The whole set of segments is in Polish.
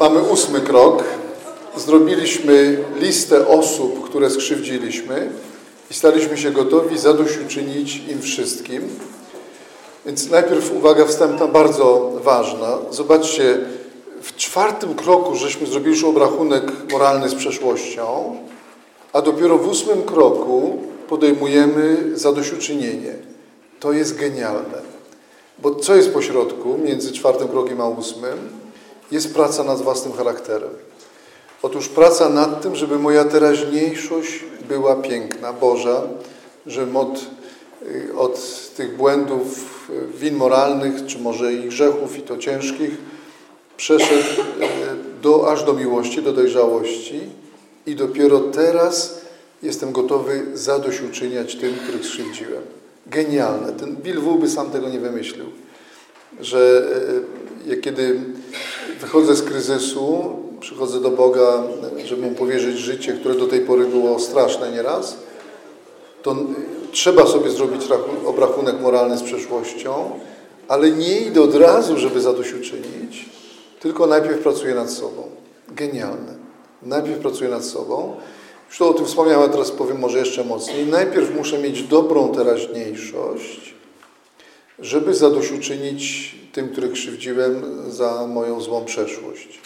mamy ósmy krok. Zrobiliśmy listę osób, które skrzywdziliśmy i staliśmy się gotowi zadośćuczynić im wszystkim. Więc najpierw uwaga wstępna, bardzo ważna. Zobaczcie, w czwartym kroku żeśmy zrobili już obrachunek moralny z przeszłością, a dopiero w ósmym kroku podejmujemy zadośćuczynienie. To jest genialne. Bo co jest pośrodku między czwartym krokiem a ósmym? Jest praca nad własnym charakterem. Otóż praca nad tym, żeby moja teraźniejszość była piękna, Boża, żebym od, y, od tych błędów, y, win moralnych, czy może i grzechów, i to ciężkich, przeszedł y, do, aż do miłości, do dojrzałości i dopiero teraz jestem gotowy zadośćuczyniać tym, których skrzywdziłem. Genialne. Ten Bill Wu by sam tego nie wymyślił. Że kiedy wychodzę z kryzysu, przychodzę do Boga, żeby Mu powierzyć życie, które do tej pory było straszne nieraz, to trzeba sobie zrobić obrachunek moralny z przeszłością, ale nie idę od razu, żeby zadośćuczynić, tylko najpierw pracuję nad sobą. Genialne. Najpierw pracuję nad sobą, już to o tym wspomniałem, a teraz powiem może jeszcze mocniej. Najpierw muszę mieć dobrą teraźniejszość, żeby zadośćuczynić tym, których krzywdziłem za moją złą przeszłość.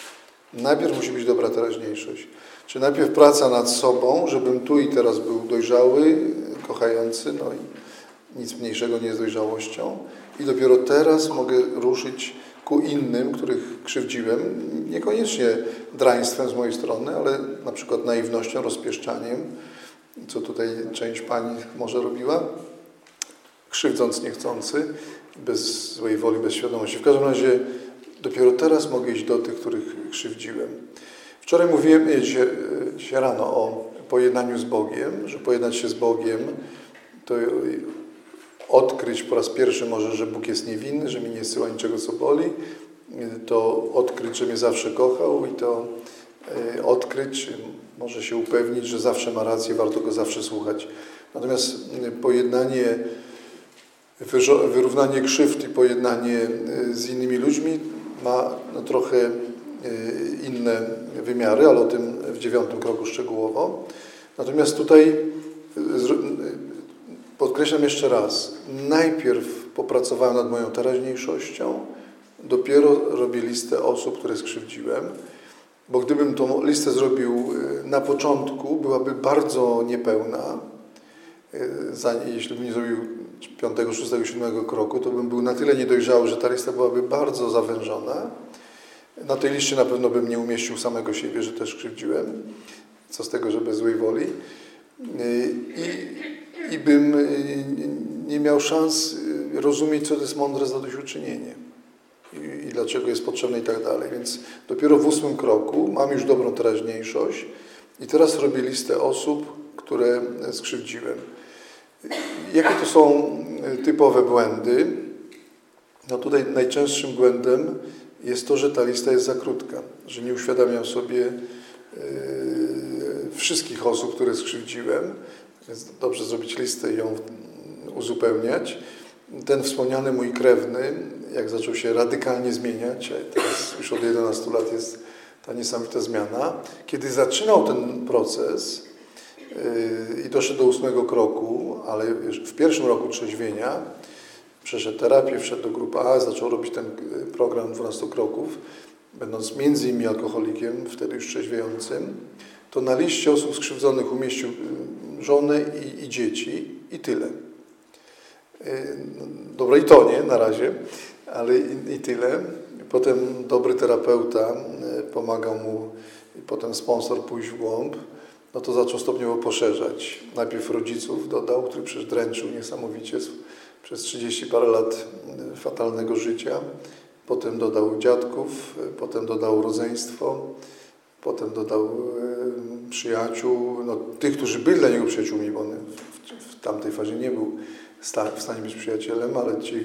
Najpierw musi być dobra teraźniejszość. Czy najpierw praca nad sobą, żebym tu i teraz był dojrzały, kochający, no i nic mniejszego nie jest dojrzałością. I dopiero teraz mogę ruszyć ku innym, których krzywdziłem, niekoniecznie draństwem z mojej strony, ale na przykład naiwnością, rozpieszczaniem, co tutaj część pani może robiła, krzywdząc niechcący, bez złej woli, bez świadomości. W każdym razie dopiero teraz mogę iść do tych, których krzywdziłem. Wczoraj mówiłem, dzisiaj, dzisiaj rano o pojednaniu z Bogiem, że pojednać się z Bogiem to odkryć po raz pierwszy może, że Bóg jest niewinny, że mi nie syła niczego, co boli, to odkryć, że mnie zawsze kochał i to e, odkryć, może się upewnić, że zawsze ma rację, warto go zawsze słuchać. Natomiast e, pojednanie, wyrównanie krzywd i pojednanie e, z innymi ludźmi ma no, trochę inne wymiary, ale o tym w dziewiątym kroku szczegółowo. Natomiast tutaj Podkreślam jeszcze raz, najpierw popracowałem nad moją teraźniejszością, dopiero robię listę osób, które skrzywdziłem, bo gdybym tą listę zrobił na początku, byłaby bardzo niepełna. Jeśli bym nie zrobił piątego, szóstego, siódmego kroku, to bym był na tyle niedojrzały, że ta lista byłaby bardzo zawężona. Na tej liście na pewno bym nie umieścił samego siebie, że też krzywdziłem. Co z tego, że bez złej woli. I i bym y, nie miał szans y, rozumieć, co to jest mądre zadośćuczynienie i, i dlaczego jest potrzebne i tak dalej. Więc dopiero w ósmym kroku mam już dobrą teraźniejszość i teraz robię listę osób, które skrzywdziłem. Jakie to są y, typowe błędy? No tutaj najczęstszym błędem jest to, że ta lista jest za krótka, że nie uświadamiam sobie yy, wszystkich osób, które skrzywdziłem, więc dobrze zrobić listę i ją uzupełniać. Ten wspomniany mój krewny, jak zaczął się radykalnie zmieniać, a teraz już od 11 lat jest ta niesamowita zmiana, kiedy zaczynał ten proces i doszedł do ósmego kroku, ale w pierwszym roku trzeźwienia przeszedł terapię, wszedł do grupy A, zaczął robić ten yy, program 12 kroków, będąc między innymi alkoholikiem, wtedy już trzeźwiejącym, to na liście osób skrzywdzonych umieścił y, żonę i, i dzieci i tyle. Y, dobra, i to nie na razie, ale i, i tyle. Potem dobry terapeuta pomagał mu, potem sponsor pójść w głąb, no to zaczął stopniowo poszerzać. Najpierw rodziców dodał, który przecież dręczył niesamowicie przez 30 parę lat fatalnego życia. Potem dodał dziadków, potem dodał rodzeństwo, Potem dodał e, przyjaciół, no, tych, którzy byli dla niego przyjaciółmi, bo on w, w tamtej fazie nie był w stanie być przyjacielem, ale ci,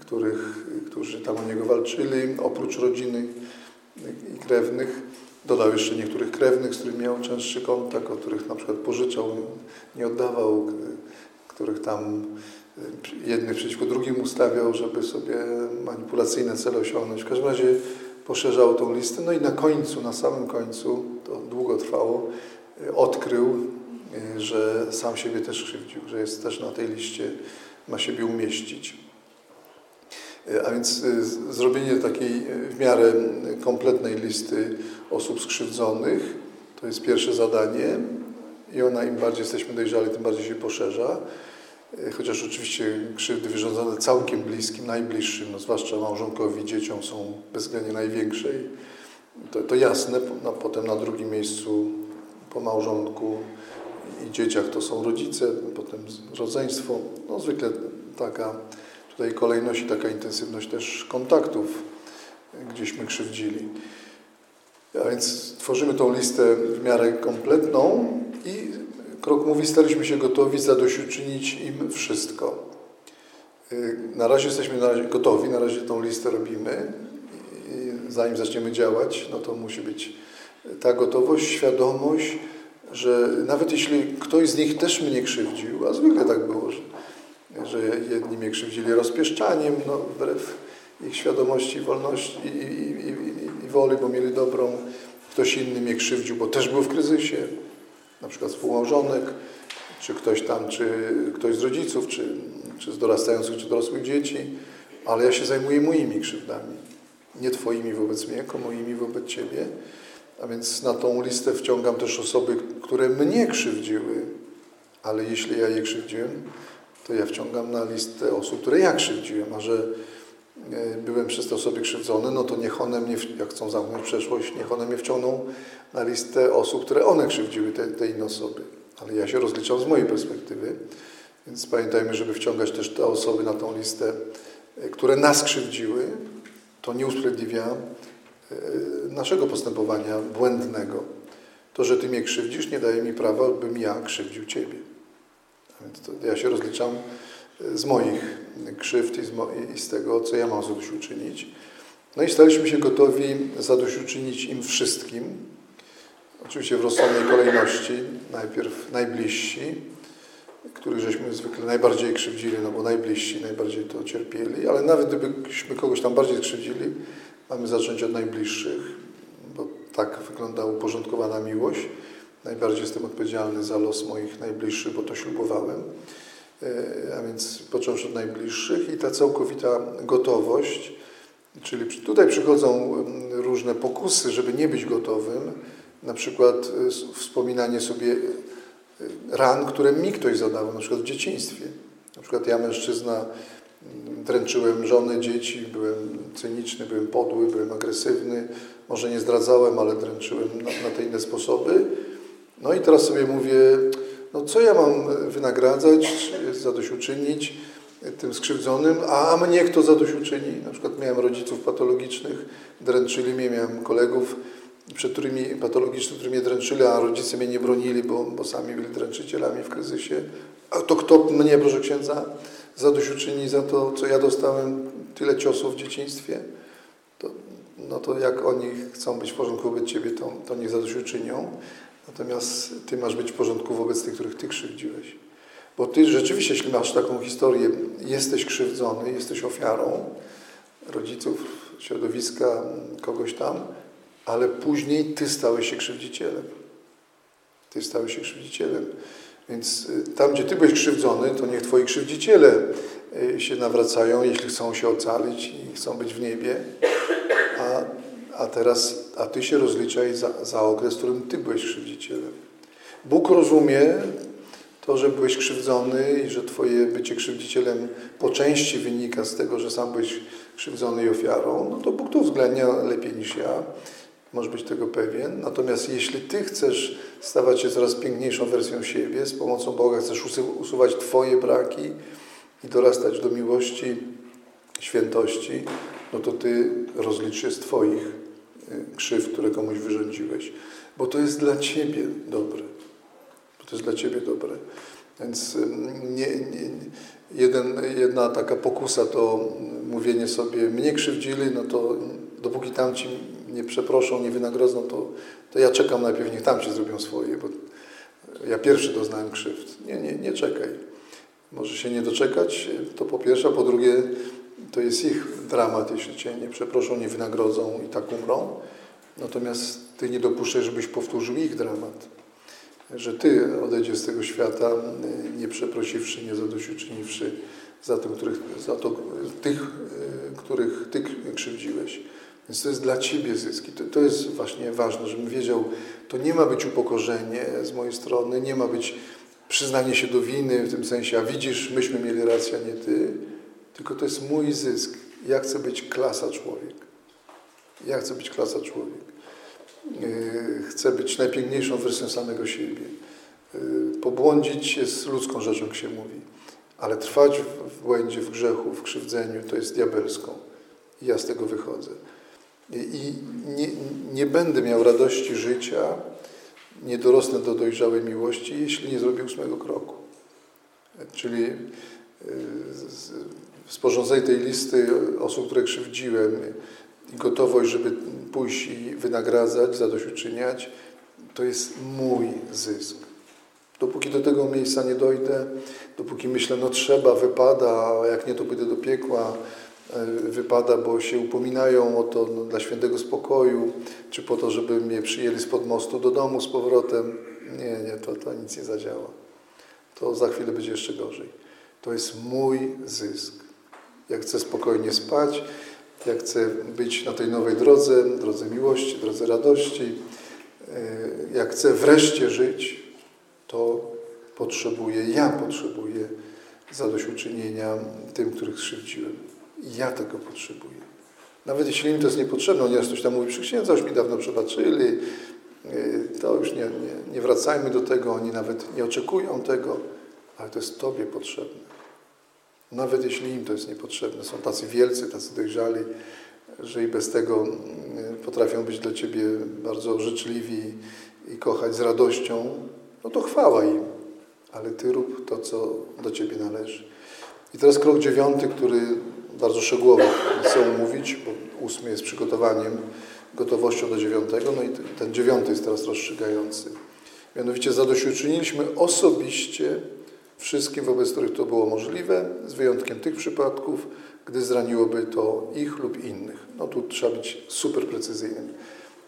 których, którzy tam o niego walczyli, oprócz rodziny i krewnych, dodał jeszcze niektórych krewnych, z którymi miał częstszy kontakt, o których na przykład pożyczał, nie oddawał, których tam e, jednych przeciwko drugim ustawiał, żeby sobie manipulacyjne cele osiągnąć. W każdym razie poszerzał tą listę. No i na końcu, na samym końcu, to długo trwało, odkrył, że sam siebie też krzywdził, że jest też na tej liście, ma siebie umieścić. A więc zrobienie takiej w miarę kompletnej listy osób skrzywdzonych to jest pierwsze zadanie i ona im bardziej jesteśmy dojrzali, tym bardziej się poszerza. Chociaż oczywiście krzywdy wyrządzone całkiem bliskim, najbliższym, no zwłaszcza małżonkowi, dzieciom są bezwzględnie największej. To, to jasne, no, potem na drugim miejscu po małżonku i dzieciach to są rodzice, potem rodzeństwo. No zwykle taka tutaj kolejność i taka intensywność też kontaktów gdzieśmy krzywdzili. A więc tworzymy tą listę w miarę kompletną i krok mówi, staliśmy się gotowi zadośćuczynić im wszystko. Y, na razie jesteśmy gotowi, na razie tą listę robimy. I zanim zaczniemy działać, no to musi być ta gotowość, świadomość, że nawet jeśli ktoś z nich też mnie krzywdził, a zwykle tak było, że, że jedni mnie krzywdzili rozpieszczaniem, no wbrew ich świadomości, wolności i, i, i, i woli, bo mieli dobrą, ktoś inny mnie krzywdził, bo też był w kryzysie, na przykład współmałżonek, czy ktoś tam, czy ktoś z rodziców, czy, czy z dorastających, czy dorosłych dzieci, ale ja się zajmuję moimi krzywdami. Nie Twoimi wobec mnie, tylko moimi wobec Ciebie. A więc na tą listę wciągam też osoby, które mnie krzywdziły, ale jeśli ja je krzywdziłem, to ja wciągam na listę osób, które ja krzywdziłem, a że e, byłem przez te osoby krzywdzony, no to niech one mnie, jak chcą zamknąć przeszłość, niech one mnie wciągną na listę osób, które one krzywdziły, te, te inne osoby. Ale ja się rozliczam z mojej perspektywy, więc pamiętajmy, żeby wciągać też te osoby na tą listę, e, które nas krzywdziły, to nie usprawiedliwia e, naszego postępowania błędnego. To, że Ty mnie krzywdzisz, nie daje mi prawa, bym ja krzywdził Ciebie. Więc ja się rozliczam e, z moich krzywd i z, mo i z tego, co ja mam zadośćuczynić. No i staliśmy się gotowi zadośćuczynić im wszystkim, Oczywiście w rozsądnej kolejności, najpierw najbliżsi, których żeśmy zwykle najbardziej krzywdzili, no bo najbliżsi najbardziej to cierpieli, ale nawet gdybyśmy kogoś tam bardziej krzywdzili, mamy zacząć od najbliższych, bo tak wygląda uporządkowana miłość. Najbardziej jestem odpowiedzialny za los moich najbliższych, bo to ślubowałem. E, a więc począwszy od najbliższych i ta całkowita gotowość, czyli tutaj przychodzą mm, różne pokusy, żeby nie być gotowym, na przykład y, wspominanie sobie y, ran, które mi ktoś zadawał, na przykład w dzieciństwie. Na przykład ja, mężczyzna, mm, dręczyłem żonę, dzieci, byłem cyniczny, byłem podły, byłem agresywny, może nie zdradzałem, ale dręczyłem na, na te inne sposoby. No i teraz sobie mówię, no co ja mam wynagradzać, zadośćuczynić tym skrzywdzonym, a mnie kto zadośćuczyni? Na przykład miałem rodziców patologicznych, dręczyli mnie, miałem kolegów, przed którymi patologicznymi, którzy mnie dręczyli, a rodzice mnie nie bronili, bo, bo sami byli dręczycielami w kryzysie. A to kto mnie, proszę księdza, zadośćuczyni za to, co ja dostałem, tyle ciosów w dzieciństwie? To, no to jak oni chcą być w porządku wobec Ciebie, to, to niech zadośćuczynią. Natomiast Ty masz być w porządku wobec tych, których Ty krzywdziłeś. Bo Ty rzeczywiście, jeśli masz taką historię, jesteś krzywdzony, jesteś ofiarą rodziców, środowiska, kogoś tam, ale później Ty stałeś się krzywdzicielem. Ty stałeś się krzywdzicielem. Więc y, tam, gdzie Ty byłeś krzywdzony, to niech Twoi krzywdziciele y, się nawracają, jeśli chcą się ocalić i chcą być w niebie. A, a teraz, a Ty się rozliczaj za, za okres, w którym Ty byłeś krzywdzicielem. Bóg rozumie to, że byłeś krzywdzony i że Twoje bycie krzywdzicielem po części wynika z tego, że sam byłeś krzywdzony i ofiarą, no to Bóg to uwzględnia lepiej niż ja. Możesz być tego pewien. Natomiast jeśli Ty chcesz stawać się coraz piękniejszą wersją siebie, z pomocą Boga chcesz usuwać Twoje braki i dorastać do miłości, świętości, no to Ty rozlicz się z Twoich krzyw, które komuś wyrządziłeś. Bo to jest dla Ciebie dobre. Bo to jest dla Ciebie dobre. Więc nie, nie, jeden, jedna taka pokusa to mówienie sobie, mnie krzywdzili, no to dopóki tamci nie przeproszą, nie wynagrodzą, to, to ja czekam najpierw, niech tam się zrobią swoje, bo ja pierwszy doznałem krzywd. Nie, nie, nie czekaj. Może się nie doczekać, to po pierwsze, a po drugie, to jest ich dramat, jeśli Cię nie przeproszą, nie wynagrodzą i tak umrą. Natomiast Ty nie dopuszczaj, żebyś powtórzył ich dramat. Że Ty odejdziesz z tego świata, nie przeprosiwszy, nie zadośćuczyniwszy za, tym, których, za to, tych, których Ty krzywdziłeś. Więc to jest dla Ciebie zysk. to, to jest właśnie ważne, żebym wiedział, to nie ma być upokorzenie z mojej strony, nie ma być przyznanie się do winy w tym sensie, a widzisz, myśmy mieli rację, a nie Ty, tylko to jest mój zysk. Ja chcę być klasa człowiek. Ja chcę być klasa człowiek. Yy, chcę być najpiękniejszą wersją samego siebie. Yy, pobłądzić jest ludzką rzeczą, jak się mówi, ale trwać w błędzie, w grzechu, w krzywdzeniu to jest diabelską. I ja z tego wychodzę. I nie, nie będę miał radości życia, nie dorosnę do dojrzałej miłości, jeśli nie zrobię ósmego kroku. Czyli yy, sporządzenie tej listy osób, które krzywdziłem i gotowość, żeby pójść i wynagradzać, zadośćuczyniać, to jest mój zysk. Dopóki do tego miejsca nie dojdę, dopóki myślę, no trzeba, wypada, a jak nie, to pójdę do piekła, e, wypada, bo się upominają o to no, dla świętego spokoju, czy po to, żeby mnie przyjęli spod mostu do domu z powrotem. Nie, nie, to, to nic nie zadziała. To za chwilę będzie jeszcze gorzej. To jest mój zysk. Jak chcę spokojnie spać, jak chcę być na tej nowej drodze, drodze miłości, drodze radości, e, jak chcę wreszcie żyć, to potrzebuję, ja potrzebuję zadośćuczynienia tym, których skrzywdziłem. Ja tego potrzebuję. Nawet jeśli im to jest niepotrzebne, nieraz ktoś tam mówi, przy księdza już mi dawno przebaczyli, e, to już nie, nie, nie wracajmy do tego, oni nawet nie oczekują tego, ale to jest Tobie potrzebne. Nawet jeśli im to jest niepotrzebne. Są tacy wielcy, tacy dojrzali, że i bez tego mm, potrafią być dla Ciebie bardzo życzliwi i kochać z radością, no to chwała im. Ale Ty rób to, co do Ciebie należy. I teraz krok dziewiąty, który bardzo szczegółowo chcę omówić, bo ósmy jest przygotowaniem, gotowością do dziewiątego, no i ten dziewiąty jest teraz rozstrzygający. Mianowicie zadośćuczyniliśmy osobiście wszystkim, wobec których to było możliwe, z wyjątkiem tych przypadków, gdy zraniłoby to ich lub innych. No tu trzeba być super precyzyjnym.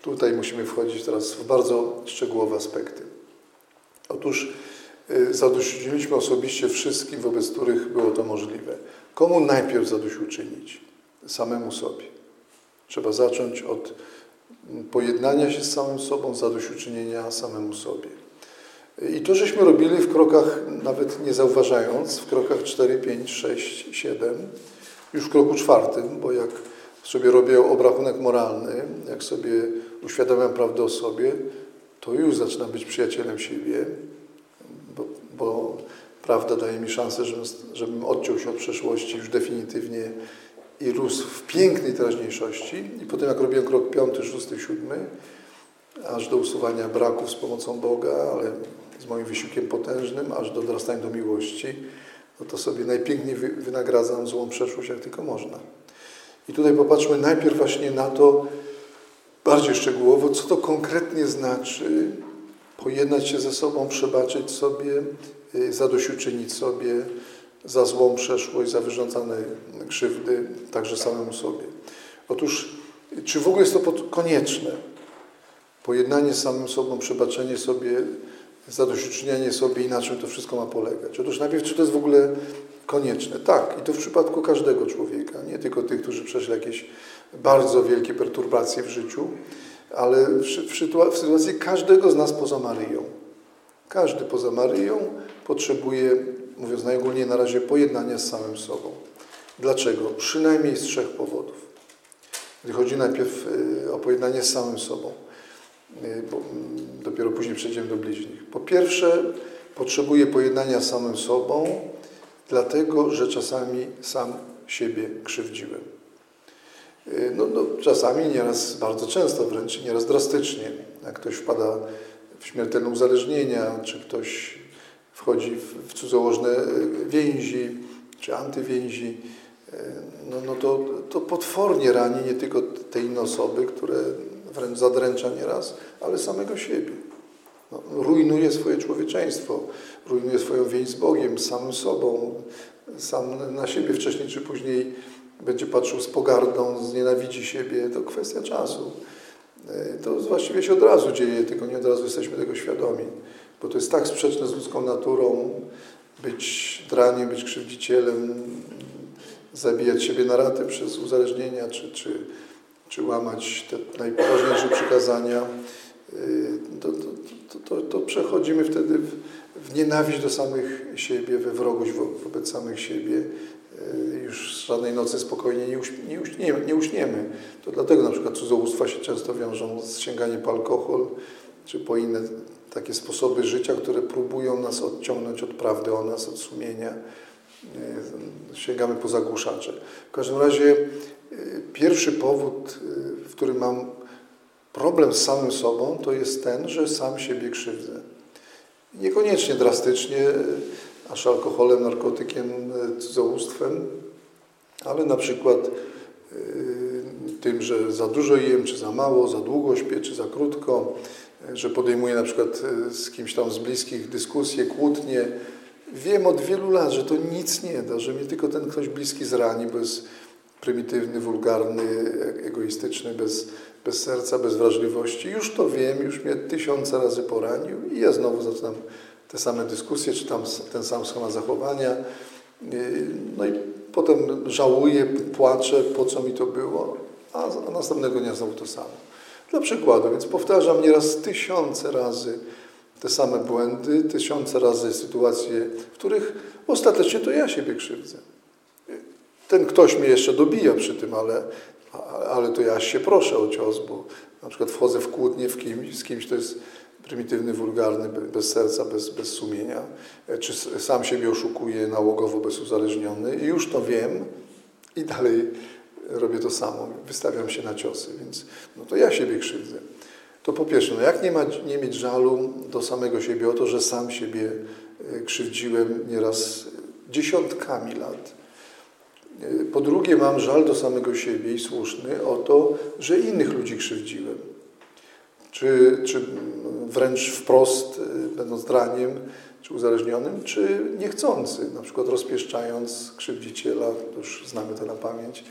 Tutaj musimy wchodzić teraz w bardzo szczegółowe aspekty. Otóż y, zadośćuczyniliśmy osobiście wszystkim, wobec których było to możliwe. Komu najpierw zadośćuczynić? Samemu sobie. Trzeba zacząć od pojednania się z samym sobą, zadośćuczynienia samemu sobie. I to żeśmy robili w krokach, nawet nie zauważając, w krokach 4, 5, 6, 7, już w kroku czwartym, bo jak sobie robię obrachunek moralny, jak sobie uświadamiam prawdę o sobie, to już zaczynam być przyjacielem siebie, bo, bo prawda daje mi szansę, żebym, żebym odciął się od przeszłości już definitywnie i rósł w pięknej teraźniejszości. I potem jak robiłem krok piąty, szósty, siódmy, aż do usuwania braków z pomocą Boga, ale z moim wysiłkiem potężnym, aż do dorastania do miłości, no to sobie najpiękniej wynagradzam złą przeszłość, jak tylko można. I tutaj popatrzmy najpierw właśnie na to bardziej szczegółowo, co to konkretnie znaczy pojednać się ze sobą, przebaczyć sobie, y, zadośćuczynić sobie za złą przeszłość, za wyrządzane krzywdy, także samemu sobie. Otóż, czy w ogóle jest to konieczne? Pojednanie z samym sobą, przebaczenie sobie, zadośćuczynianie sobie i na czym to wszystko ma polegać. Otóż najpierw, czy to jest w ogóle konieczne? Tak, i to w przypadku każdego człowieka, nie tylko tych, którzy przeszli jakieś bardzo wielkie perturbacje w życiu, ale w, w, w sytuacji każdego z nas poza Maryją. Każdy poza Maryją potrzebuje, mówiąc najogólniej na razie, pojednania z samym sobą. Dlaczego? Przynajmniej z trzech powodów. Gdy chodzi najpierw y, o pojednanie z samym sobą. Y, mm, dopiero później przejdziemy do bliźnich. Po pierwsze, potrzebuję pojednania z samym sobą, dlatego, że czasami sam siebie krzywdziłem. Y, no, no, czasami, nieraz bardzo często wręcz, nieraz drastycznie. Jak ktoś wpada w śmiertelne uzależnienia, czy ktoś wchodzi w, w cudzołożne y, więzi, czy antywięzi, no, no to, to potwornie rani nie tylko te inne osoby, które wręcz zadręcza nieraz, ale samego siebie. No, rujnuje swoje człowieczeństwo, rujnuje swoją więź z Bogiem, samym sobą, sam na siebie wcześniej czy później będzie patrzył z pogardą, znienawidzi siebie, to kwestia czasu. E, to właściwie się od razu dzieje, tylko nie od razu jesteśmy tego świadomi, bo to jest tak sprzeczne z ludzką naturą, być draniem, być krzywdzicielem, zabijać siebie na raty przez uzależnienia, czy, czy, czy łamać te najpoważniejsze przykazania, y, to, to, to, to, przechodzimy wtedy w, w nienawiść do samych siebie, we wrogość wo, wobec samych siebie. Y, już żadnej nocy spokojnie nie, uś, nie, uśniemy, nie uśniemy. To dlatego na przykład cudzołóstwa się często wiążą z sięganiem po alkohol, czy po inne takie sposoby życia, które próbują nas odciągnąć od prawdy o nas, od sumienia. E, sięgamy po zagłuszacze. W każdym razie pierwszy powód, e, w którym mam problem z samym sobą, to jest ten, że sam siebie krzywdzę. Niekoniecznie drastycznie, aż alkoholem, narkotykiem, cudzołóstwem, ale na przykład tym, że za dużo jem, czy za mało, za długo śpię, czy za krótko, że podejmuję na przykład z kimś tam z bliskich dyskusje, kłótnie, Wiem od wielu lat, że to nic nie da, że mnie tylko ten ktoś bliski zrani, bo jest prymitywny, wulgarny, egoistyczny, bez, bez serca, bez wrażliwości. Już to wiem, już mnie tysiące razy poranił i ja znowu zaczynam te same dyskusje, czy tam ten sam schemat zachowania. No i potem żałuję, płaczę, po co mi to było, a następnego dnia znowu to samo. Dla przykładu, więc powtarzam nieraz tysiące razy te same błędy, tysiące razy sytuacje, w których ostatecznie to ja siebie krzywdzę. Ten ktoś mnie jeszcze dobija przy tym, ale, ale to ja się proszę o cios, bo na przykład wchodzę w kłótnię w z kimś, to jest prymitywny, wulgarny, bez serca, bez, bez sumienia, czy sam siebie oszukuję nałogowo, bezuzależniony i już to wiem i dalej robię to samo, wystawiam się na ciosy, więc no to ja siebie krzywdzę. To po pierwsze, no jak nie, ma, nie mieć żalu do samego siebie? O to, że sam siebie e, krzywdziłem nieraz dziesiątkami lat. E, po drugie, mam żal do samego siebie i słuszny o to, że innych ludzi krzywdziłem. Czy, czy wręcz wprost, e, będąc draniem, czy uzależnionym, czy niechcący, na przykład rozpieszczając krzywdziciela, już znamy to na pamięć,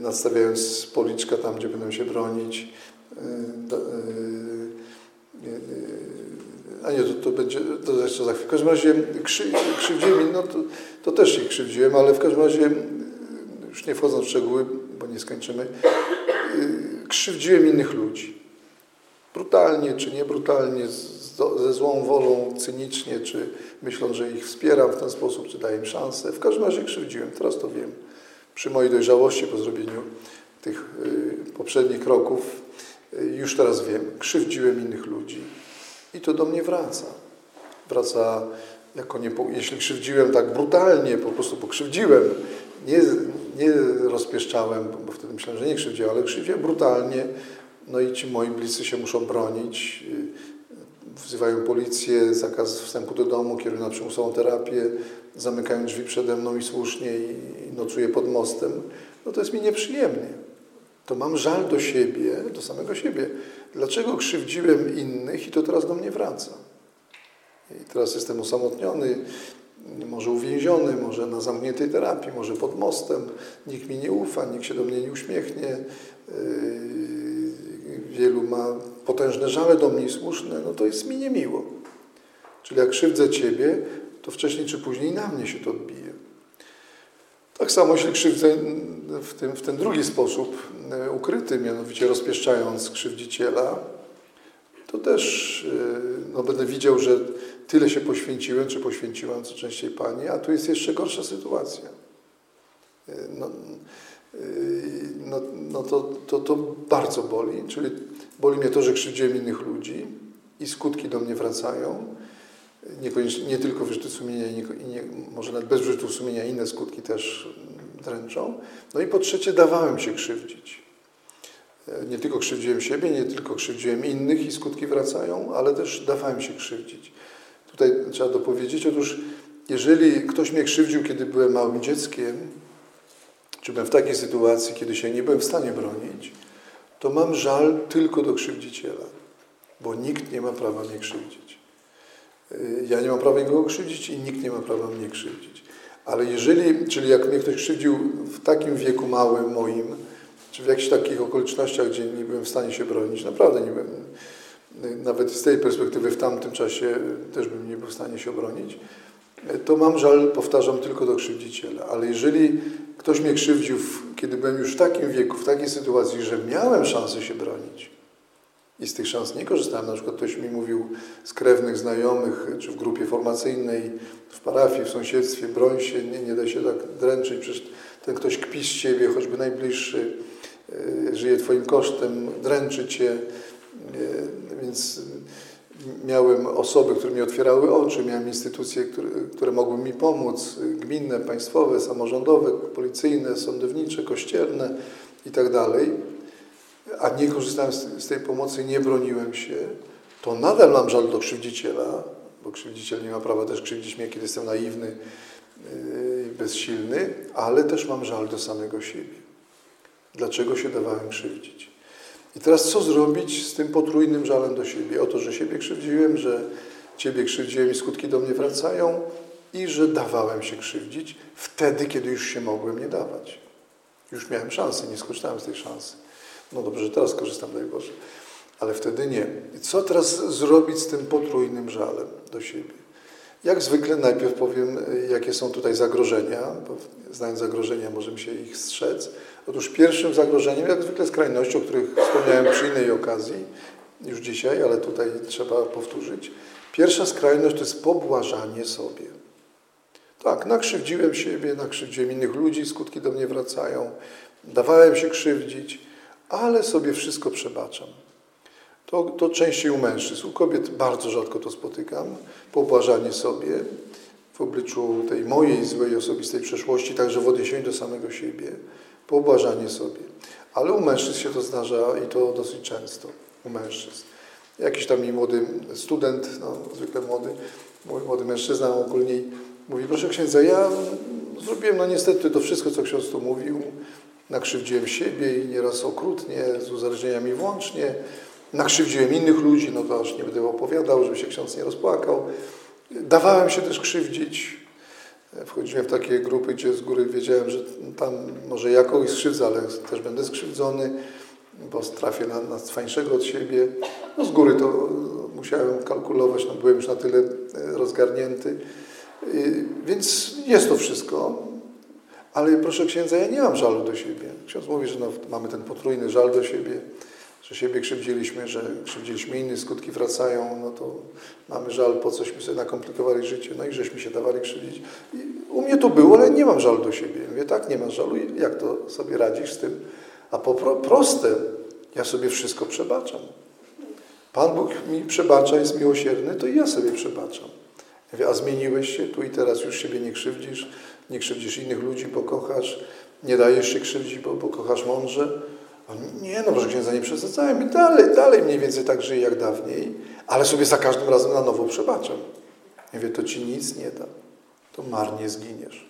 nadstawiając policzka tam, gdzie będą się bronić, E, e, a nie, to, to będzie, to jeszcze za chwilę. W każdym razie krzy, no to, to też ich krzywdziłem, ale w każdym razie, już nie wchodząc w szczegóły, bo nie skończymy, e, krzywdziłem innych ludzi. Brutalnie czy niebrutalnie, ze złą wolą, cynicznie, czy myśląc, że ich wspieram w ten sposób, czy daję im szansę. W każdym razie krzywdziłem, teraz to wiem. Przy mojej dojrzałości, po zrobieniu tych poprzednich kroków, już teraz wiem, krzywdziłem innych ludzi i to do mnie wraca. Wraca jako nie, jeśli krzywdziłem tak brutalnie, po prostu pokrzywdziłem, nie, nie rozpieszczałem, bo wtedy myślałem, że nie krzywdziłem, ale krzywdziłem brutalnie, no i ci moi bliscy się muszą bronić, wzywają policję, zakaz wstępu do domu, kierują na przymusową terapię, zamykają drzwi przede mną i słusznie i nocuję pod mostem, no to jest mi nieprzyjemnie to mam żal do siebie, do samego siebie. Dlaczego krzywdziłem innych i to teraz do mnie wraca? I teraz jestem osamotniony, może uwięziony, może na zamkniętej terapii, może pod mostem. Nikt mi nie ufa, nikt się do mnie nie uśmiechnie. Yy, wielu ma potężne żale do mnie słuszne, no to jest mi niemiło. Czyli jak krzywdzę Ciebie, to wcześniej czy później na mnie się to odbije. Tak samo, jeśli krzywdzę w, tym, w ten drugi sposób e, ukryty, mianowicie rozpieszczając krzywdziciela, to też e, no, będę widział, że tyle się poświęciłem, czy poświęciłam, co częściej Pani, a tu jest jeszcze gorsza sytuacja. E, no, no, no to, to, to bardzo boli, czyli boli mnie to, że krzywdziłem innych ludzi i skutki do mnie wracają, Niekoniecznie, nie tylko wyrzuty sumienia, i nie, może nawet bez wyrzutu sumienia inne skutki też dręczą. No i po trzecie, dawałem się krzywdzić. E, nie tylko krzywdziłem siebie, nie tylko krzywdziłem innych i skutki wracają, ale też dawałem się krzywdzić. Tutaj trzeba dopowiedzieć, otóż jeżeli ktoś mnie krzywdził, kiedy byłem małym dzieckiem, czy byłem w takiej sytuacji, kiedy się nie byłem w stanie bronić, to mam żal tylko do krzywdziciela, bo nikt nie ma prawa mnie krzywdzić. Ja nie mam prawa nikogo krzywdzić i nikt nie ma prawa mnie krzywdzić. Ale jeżeli, czyli jak mnie ktoś krzywdził w takim wieku małym moim, czy w jakichś takich okolicznościach, gdzie nie byłem w stanie się bronić, naprawdę nie byłem, nawet z tej perspektywy w tamtym czasie też bym nie był w stanie się obronić, to mam żal, powtarzam, tylko do krzywdziciela. Ale jeżeli ktoś mnie krzywdził, kiedy byłem już w takim wieku, w takiej sytuacji, że miałem szansę się bronić i z tych szans nie korzystałem, na przykład ktoś mi mówił z krewnych znajomych, czy w grupie formacyjnej, w parafii, w sąsiedztwie, broń się, nie, nie da się tak dręczyć, przecież ten ktoś kpi z ciebie, choćby najbliższy, yy, żyje twoim kosztem, dręczy cię, yy, więc miałem osoby, które mi otwierały oczy, miałem instytucje, które, które mogły mi pomóc, gminne, państwowe, samorządowe, policyjne, sądownicze, kościelne i tak a nie korzystałem z, tej pomocy, nie broniłem się, to nadal mam żal do krzywdziciela, bo krzywdziciel nie ma prawa też krzywdzić mnie, kiedy jestem naiwny yy, i bezsilny, ale też mam żal do samego siebie. Dlaczego się dawałem krzywdzić? I teraz co zrobić z tym potrójnym żalem do siebie? O to, że siebie krzywdziłem, że Ciebie krzywdziłem i skutki do mnie wracają i że dawałem się krzywdzić wtedy, kiedy już się mogłem nie dawać. Już miałem szansę, nie skorzystałem z tej szansy. No dobrze, że teraz korzystam, daj Boże. Ale wtedy nie. I co teraz zrobić z tym potrójnym żalem do siebie? Jak zwykle najpierw powiem, jakie są tutaj zagrożenia, bo znając zagrożenia możemy się ich strzec. Otóż pierwszym zagrożeniem, jak zwykle skrajnością, o których wspomniałem przy innej okazji, już dzisiaj, ale tutaj trzeba powtórzyć. Pierwsza skrajność to jest pobłażanie sobie. Tak, nakrzywdziłem siebie, nakrzywdziłem innych ludzi, skutki do mnie wracają, dawałem się krzywdzić, ale sobie wszystko przebaczam. To, to częściej u mężczyzn. U kobiet bardzo rzadko to spotykam. Pobłażanie sobie w obliczu tej mojej złej osobistej przeszłości, także w odniesieniu do samego siebie. Pobłażanie sobie. Ale u mężczyzn się to zdarza i to dosyć często. U mężczyzn. Jakiś tam mi młody student, no, zwykle młody, mój młody mężczyzna ogólnie mówi, proszę księdza, ja zrobiłem no niestety to wszystko, co ksiądz tu mówił. Nakrzywdziłem siebie i nieraz okrutnie, z uzależnieniami włącznie nakrzywdziłem innych ludzi, no to aż nie będę opowiadał, żeby się ksiądz nie rozpłakał. Dawałem się też krzywdzić. Wchodziłem w takie grupy, gdzie z góry wiedziałem, że tam może ja kogoś skrzywdzę, ale też będę skrzywdzony, bo trafię na, na fajniejszego od siebie. No z góry to musiałem kalkulować, no byłem już na tyle rozgarnięty. Więc jest to wszystko, ale proszę księdza, ja nie mam żalu do siebie. Ksiądz mówi, że no, mamy ten potrójny żal do siebie że siebie krzywdziliśmy, że krzywdziliśmy innych, skutki wracają, no to mamy żal, po cośmy sobie nakomplikowali życie, no i żeśmy się dawali krzywdzić. I u mnie to było, ale nie mam żalu do siebie. Mówię, tak, nie masz żalu, jak to sobie radzisz z tym? A po pro, proste, ja sobie wszystko przebaczam. Pan Bóg mi przebacza, jest miłosierny, to i ja sobie przebaczam. Ja mówię, a zmieniłeś się, tu i teraz już siebie nie krzywdzisz, nie krzywdzisz innych ludzi, bo kochasz, nie dajesz się krzywdzić, bo, bo kochasz mądrze, nie, no proszę księdza, nie przesadzajmy. Dalej, dalej mniej więcej tak żyję jak dawniej, ale sobie za każdym razem na nowo przebaczam. Ja wie, to ci nic nie da. To marnie zginiesz.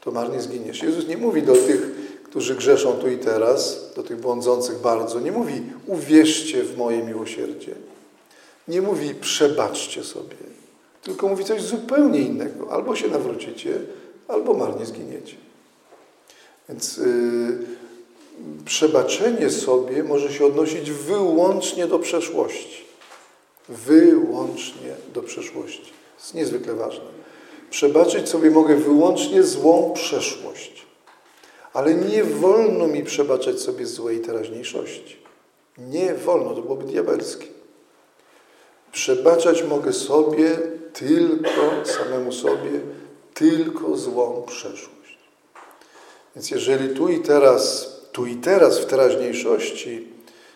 To marnie zginiesz. Jezus nie mówi do tych, którzy grzeszą tu i teraz, do tych błądzących bardzo, nie mówi uwierzcie w moje miłosierdzie. Nie mówi przebaczcie sobie. Tylko mówi coś zupełnie innego. Albo się nawrócicie, albo marnie zginiecie. Więc... Yy, przebaczenie sobie może się odnosić wyłącznie do przeszłości. Wyłącznie do przeszłości. To jest niezwykle ważne. Przebaczyć sobie mogę wyłącznie złą przeszłość. Ale nie wolno mi przebaczać sobie złej teraźniejszości. Nie wolno, to byłoby diabelskie. Przebaczać mogę sobie tylko, samemu sobie, tylko złą przeszłość. Więc jeżeli tu i teraz tu i teraz, w teraźniejszości,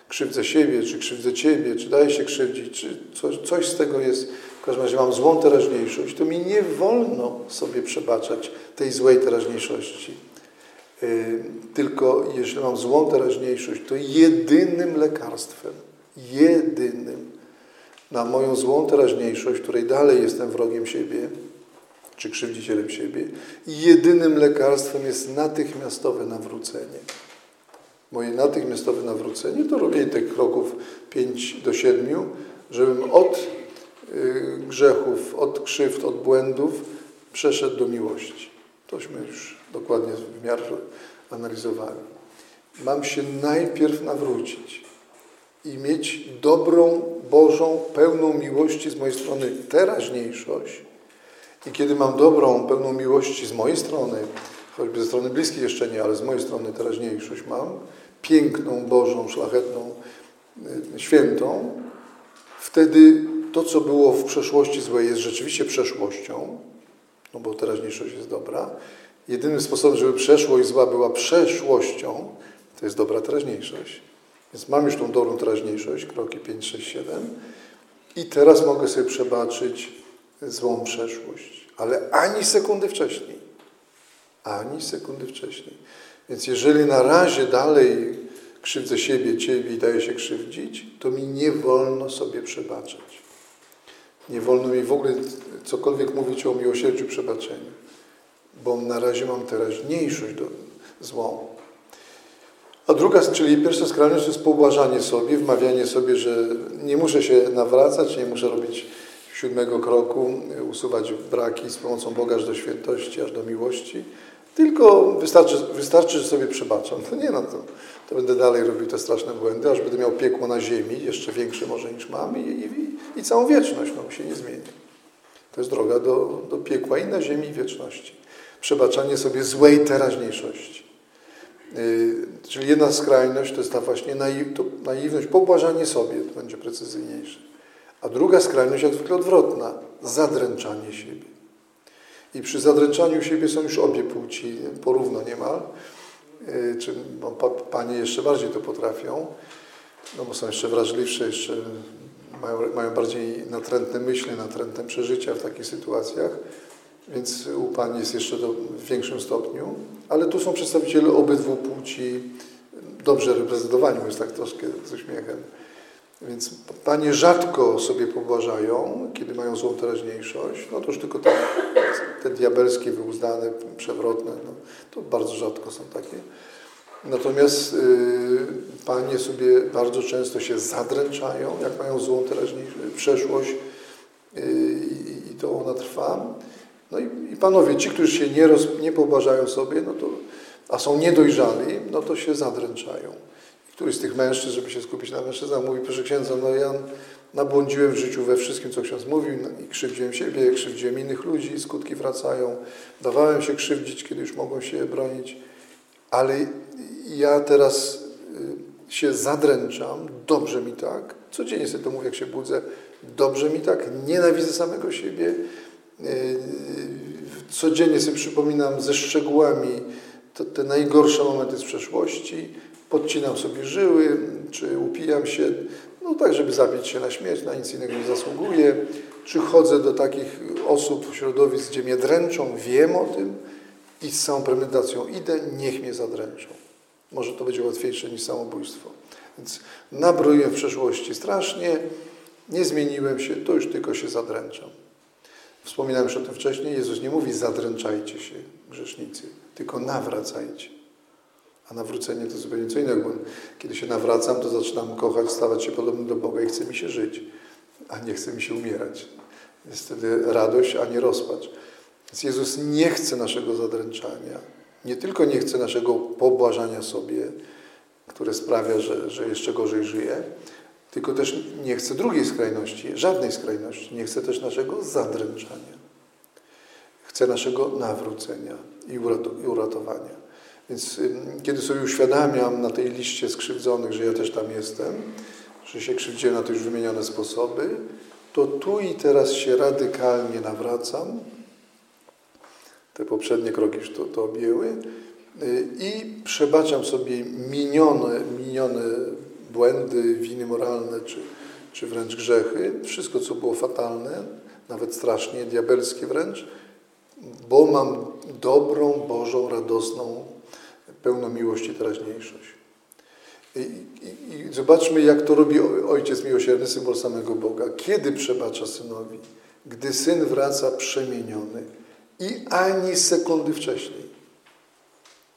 krzywdzę siebie, czy krzywdzę Ciebie, czy daję się krzywdzić, czy coś, coś z tego jest, w każdym razie mam złą teraźniejszość, to mi nie wolno sobie przebaczać tej złej teraźniejszości. Yy, tylko jeśli mam złą teraźniejszość, to jedynym lekarstwem, jedynym na moją złą teraźniejszość, której dalej jestem wrogiem siebie, czy krzywdzicielem siebie, jedynym lekarstwem jest natychmiastowe nawrócenie moje natychmiastowe nawrócenie, to robię tych kroków 5 do 7, żebym od y, grzechów, od krzywd, od błędów przeszedł do miłości. Tośmy już dokładnie w miarę analizowali. Mam się najpierw nawrócić i mieć dobrą, Bożą, pełną miłości z mojej strony teraźniejszość. I kiedy mam dobrą, pełną miłości z mojej strony, choćby ze strony bliskiej jeszcze nie, ale z mojej strony teraźniejszość mam, piękną, Bożą, szlachetną, y, świętą, wtedy to, co było w przeszłości złe, jest rzeczywiście przeszłością, no bo teraźniejszość jest dobra. Jedynym sposobem, żeby przeszłość zła była przeszłością, to jest dobra teraźniejszość. Więc mam już tą dobrą teraźniejszość, kroki 5, 6, 7 i teraz mogę sobie przebaczyć złą przeszłość. Ale ani sekundy wcześniej. Ani sekundy wcześniej. Więc jeżeli na razie dalej krzywdzę siebie, Ciebie i daję się krzywdzić, to mi nie wolno sobie przebaczać. Nie wolno mi w ogóle cokolwiek mówić o miłosierdziu, przebaczeniu. Bo na razie mam teraźniejszość do, złą. A druga, czyli pierwsza skrajność to jest pobłażanie sobie, wmawianie sobie, że nie muszę się nawracać, nie muszę robić siódmego kroku, usuwać braki z pomocą Boga aż do świętości, aż do miłości, tylko wystarczy, wystarczy że sobie przebaczam. To nie, no to, to będę dalej robił te straszne błędy, aż będę miał piekło na ziemi, jeszcze większe może niż mam i, i, i całą wieczność, no się nie zmieni. To jest droga do, do piekła i na ziemi i wieczności. Przebaczanie sobie złej teraźniejszości. Yy, czyli jedna skrajność to jest ta właśnie naiw, to naiwność, pobłażanie sobie, to będzie precyzyjniejsze. A druga skrajność, jak zwykle odwrotna, zadręczanie siebie. I przy zadręczaniu siebie są już obie płci, porówno niemal, yy, czy panie jeszcze bardziej to potrafią, no bo są jeszcze wrażliwsze, jeszcze mają, mają bardziej natrętne myśli, natrętne przeżycia w takich sytuacjach, więc u pań jest jeszcze to w większym stopniu, ale tu są przedstawiciele obydwu płci dobrze reprezentowani, jest tak troszkę z uśmiechem. Więc panie rzadko sobie pobłażają, kiedy mają złą teraźniejszość, no to już tylko te, te diabelskie, wyuzdane, przewrotne, no, to bardzo rzadko są takie. Natomiast y, panie sobie bardzo często się zadręczają, jak mają złą teraźniejszość, przeszłość y, i to ona trwa. No i, i panowie, ci, którzy się nie, roz, nie pobłażają sobie, no to, a są niedojrzali, no to się zadręczają. Któryś z tych mężczyzn, żeby się skupić na mężczyznach, mówi, proszę księdza, no ja nabłądziłem w życiu we wszystkim, co ksiądz mówił no i krzywdziłem siebie, krzywdziłem innych ludzi, skutki wracają. Dawałem się krzywdzić, kiedy już mogą się bronić, ale ja teraz y, się zadręczam, dobrze mi tak, codziennie sobie to mówię, jak się budzę, dobrze mi tak, nienawidzę samego siebie, y, codziennie sobie przypominam ze szczegółami te najgorsze momenty z przeszłości, podcinam sobie żyły, czy upijam się, no tak, żeby zabić się na śmierć, na nic innego nie zasługuję, czy chodzę do takich osób, środowisk, gdzie mnie dręczą, wiem o tym i z całą premedytacją idę, niech mnie zadręczą. Może to będzie łatwiejsze niż samobójstwo. Więc nabroiłem w przeszłości strasznie, nie zmieniłem się, to już tylko się zadręczam. Wspominałem już o tym wcześniej, Jezus nie mówi zadręczajcie się, grzesznicy, tylko nawracajcie. Nawrócenie to zupełnie co innego. Kiedy się nawracam, to zaczynam kochać, stawać się podobny do Boga i chce mi się żyć, a nie chce mi się umierać. Jest wtedy radość, a nie rozpacz. Więc Jezus nie chce naszego zadręczania. Nie tylko nie chce naszego pobłażania sobie, które sprawia, że, że jeszcze gorzej żyje, tylko też nie chce drugiej skrajności, żadnej skrajności. Nie chce też naszego zadręczania. Chce naszego nawrócenia i uratowania. Więc kiedy sobie uświadamiam na tej liście skrzywdzonych, że ja też tam jestem, że się krzywdziłem na te już wymienione sposoby, to tu i teraz się radykalnie nawracam. Te poprzednie kroki już to, to objęły. Y, I przebaczam sobie minione, minione błędy, winy moralne czy, czy wręcz grzechy. Wszystko, co było fatalne, nawet strasznie diabelskie wręcz, bo mam dobrą, Bożą, radosną pełną miłości teraźniejszość. I, i, I, zobaczmy, jak to robi Ojciec Miłosierny, symbol samego Boga. Kiedy przebacza Synowi? Gdy Syn wraca przemieniony i ani sekundy wcześniej.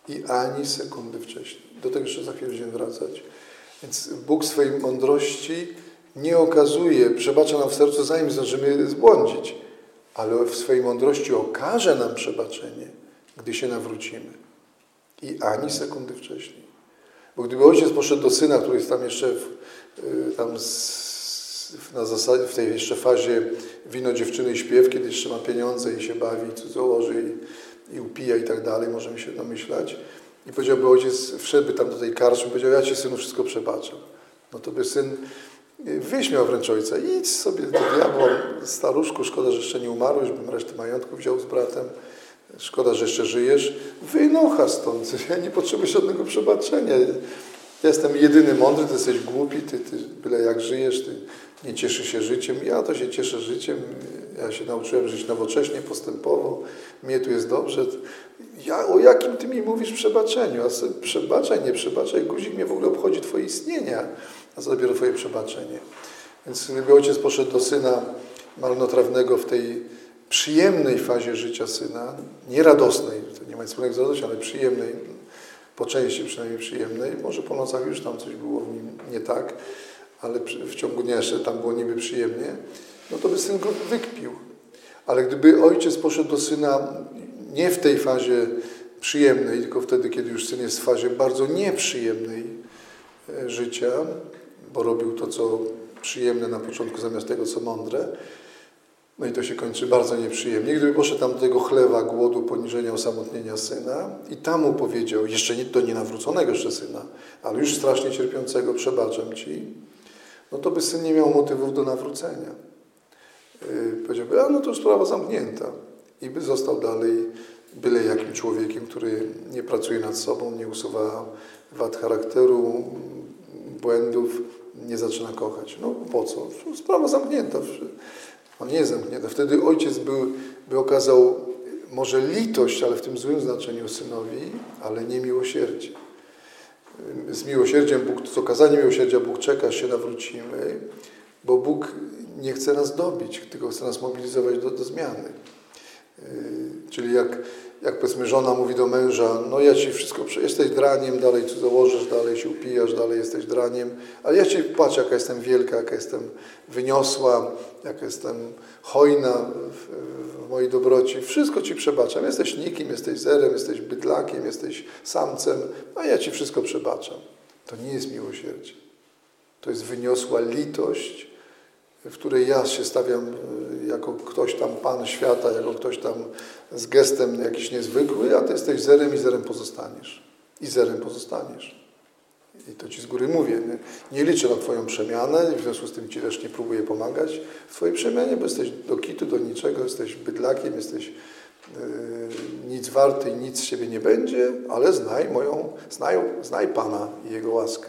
I ani sekundy wcześniej. Do tego jeszcze za chwilę będziemy wracać. Więc Bóg swojej mądrości nie okazuje, przebacza nam w sercu, zanim zdążymy zbłądzić, ale w swojej mądrości okaże nam przebaczenie gdy się nawrócimy. I ani sekundy wcześniej. Bo gdyby ojciec poszedł do syna, który jest tam jeszcze w, y, tam z, na zasadzie, w tej jeszcze fazie wino dziewczyny i śpiew, kiedy jeszcze ma pieniądze i się bawi, cudzołoży i, i upija i tak dalej, możemy się domyślać. I powiedziałby ojciec, wszedłby tam do tej karczmy, powiedział, ja ci synu wszystko przebaczam. No to by syn y, wyśmiał wręcz ojca, idź sobie do diabła, staruszku, szkoda, że jeszcze nie umarłeś, bym resztę majątku wziął z bratem. Szkoda, że jeszcze żyjesz. Wynocha stąd. Ja nie potrzebuję żadnego przebaczenia. Ja jestem jedyny mądry, ty jesteś głupi, ty, ty byle jak żyjesz, ty nie cieszysz się życiem. Ja to się cieszę życiem. Ja się nauczyłem żyć nowocześnie, postępowo. Mnie tu jest dobrze. Ja, o jakim ty mi mówisz przebaczeniu? A przebaczaj, nie przebaczaj. Guzik mnie w ogóle obchodzi twoje istnienia, a co dopiero twoje przebaczenie. Więc gdyby ojciec poszedł do syna marnotrawnego w tej przyjemnej fazie życia syna, nie radosnej, to nie ma nic wspólnego z radością, ale przyjemnej, po części przynajmniej przyjemnej, może po nocach już tam coś było w nim nie tak, ale w ciągu dnia jeszcze tam było niby przyjemnie, no to by syn go wykpił. Ale gdyby ojciec poszedł do syna nie w tej fazie przyjemnej, tylko wtedy, kiedy już syn jest w fazie bardzo nieprzyjemnej e, życia, bo robił to, co przyjemne na początku zamiast tego, co mądre, no i to się kończy bardzo nieprzyjemnie. Gdyby poszedł tam do tego chlewa, głodu, poniżenia, osamotnienia syna i tam mu powiedział, jeszcze nie do nienawróconego jeszcze syna, ale już strasznie cierpiącego, przebaczam ci, no to by syn nie miał motywów do nawrócenia. Yy, powiedziałby, a no to sprawa zamknięta. I by został dalej byle jakim człowiekiem, który nie pracuje nad sobą, nie usuwa wad charakteru, błędów, nie zaczyna kochać. No po co? Sprawa zamknięta. On nie jest zamknięty. Wtedy ojciec by, by okazał może litość, ale w tym złym znaczeniu synowi, ale nie miłosierdzie. Z miłosierdziem Bóg, z okazaniem miłosierdzia Bóg czeka, się nawrócimy, bo Bóg nie chce nas dobić, tylko chce nas mobilizować do, do zmiany. Yy, czyli jak jak powiedzmy żona mówi do męża, no ja ci wszystko, jesteś draniem, dalej tu założysz, dalej się upijasz, dalej jesteś draniem, ale ja ci patrz, jaka jestem wielka, jaka jestem wyniosła, jaka jestem hojna w, w mojej dobroci, wszystko ci przebaczam. Jesteś nikim, jesteś zerem, jesteś bydlakiem, jesteś samcem, a ja ci wszystko przebaczam. To nie jest miłosierdzie. To jest wyniosła litość, w której ja się stawiam e, jako ktoś tam Pan świata, jako ktoś tam z gestem jakiś niezwykły, a Ty jesteś zerem i zerem pozostaniesz. I zerem pozostaniesz. I to Ci z góry mówię. Nie, nie liczę na Twoją przemianę, w związku z tym Ci też nie próbuję pomagać w Twojej przemianie, bo jesteś do kitu, do niczego, jesteś bydlakiem, jesteś yy, nic warty i nic z siebie nie będzie, ale znaj moją, znaj, znaj Pana i Jego łaskę.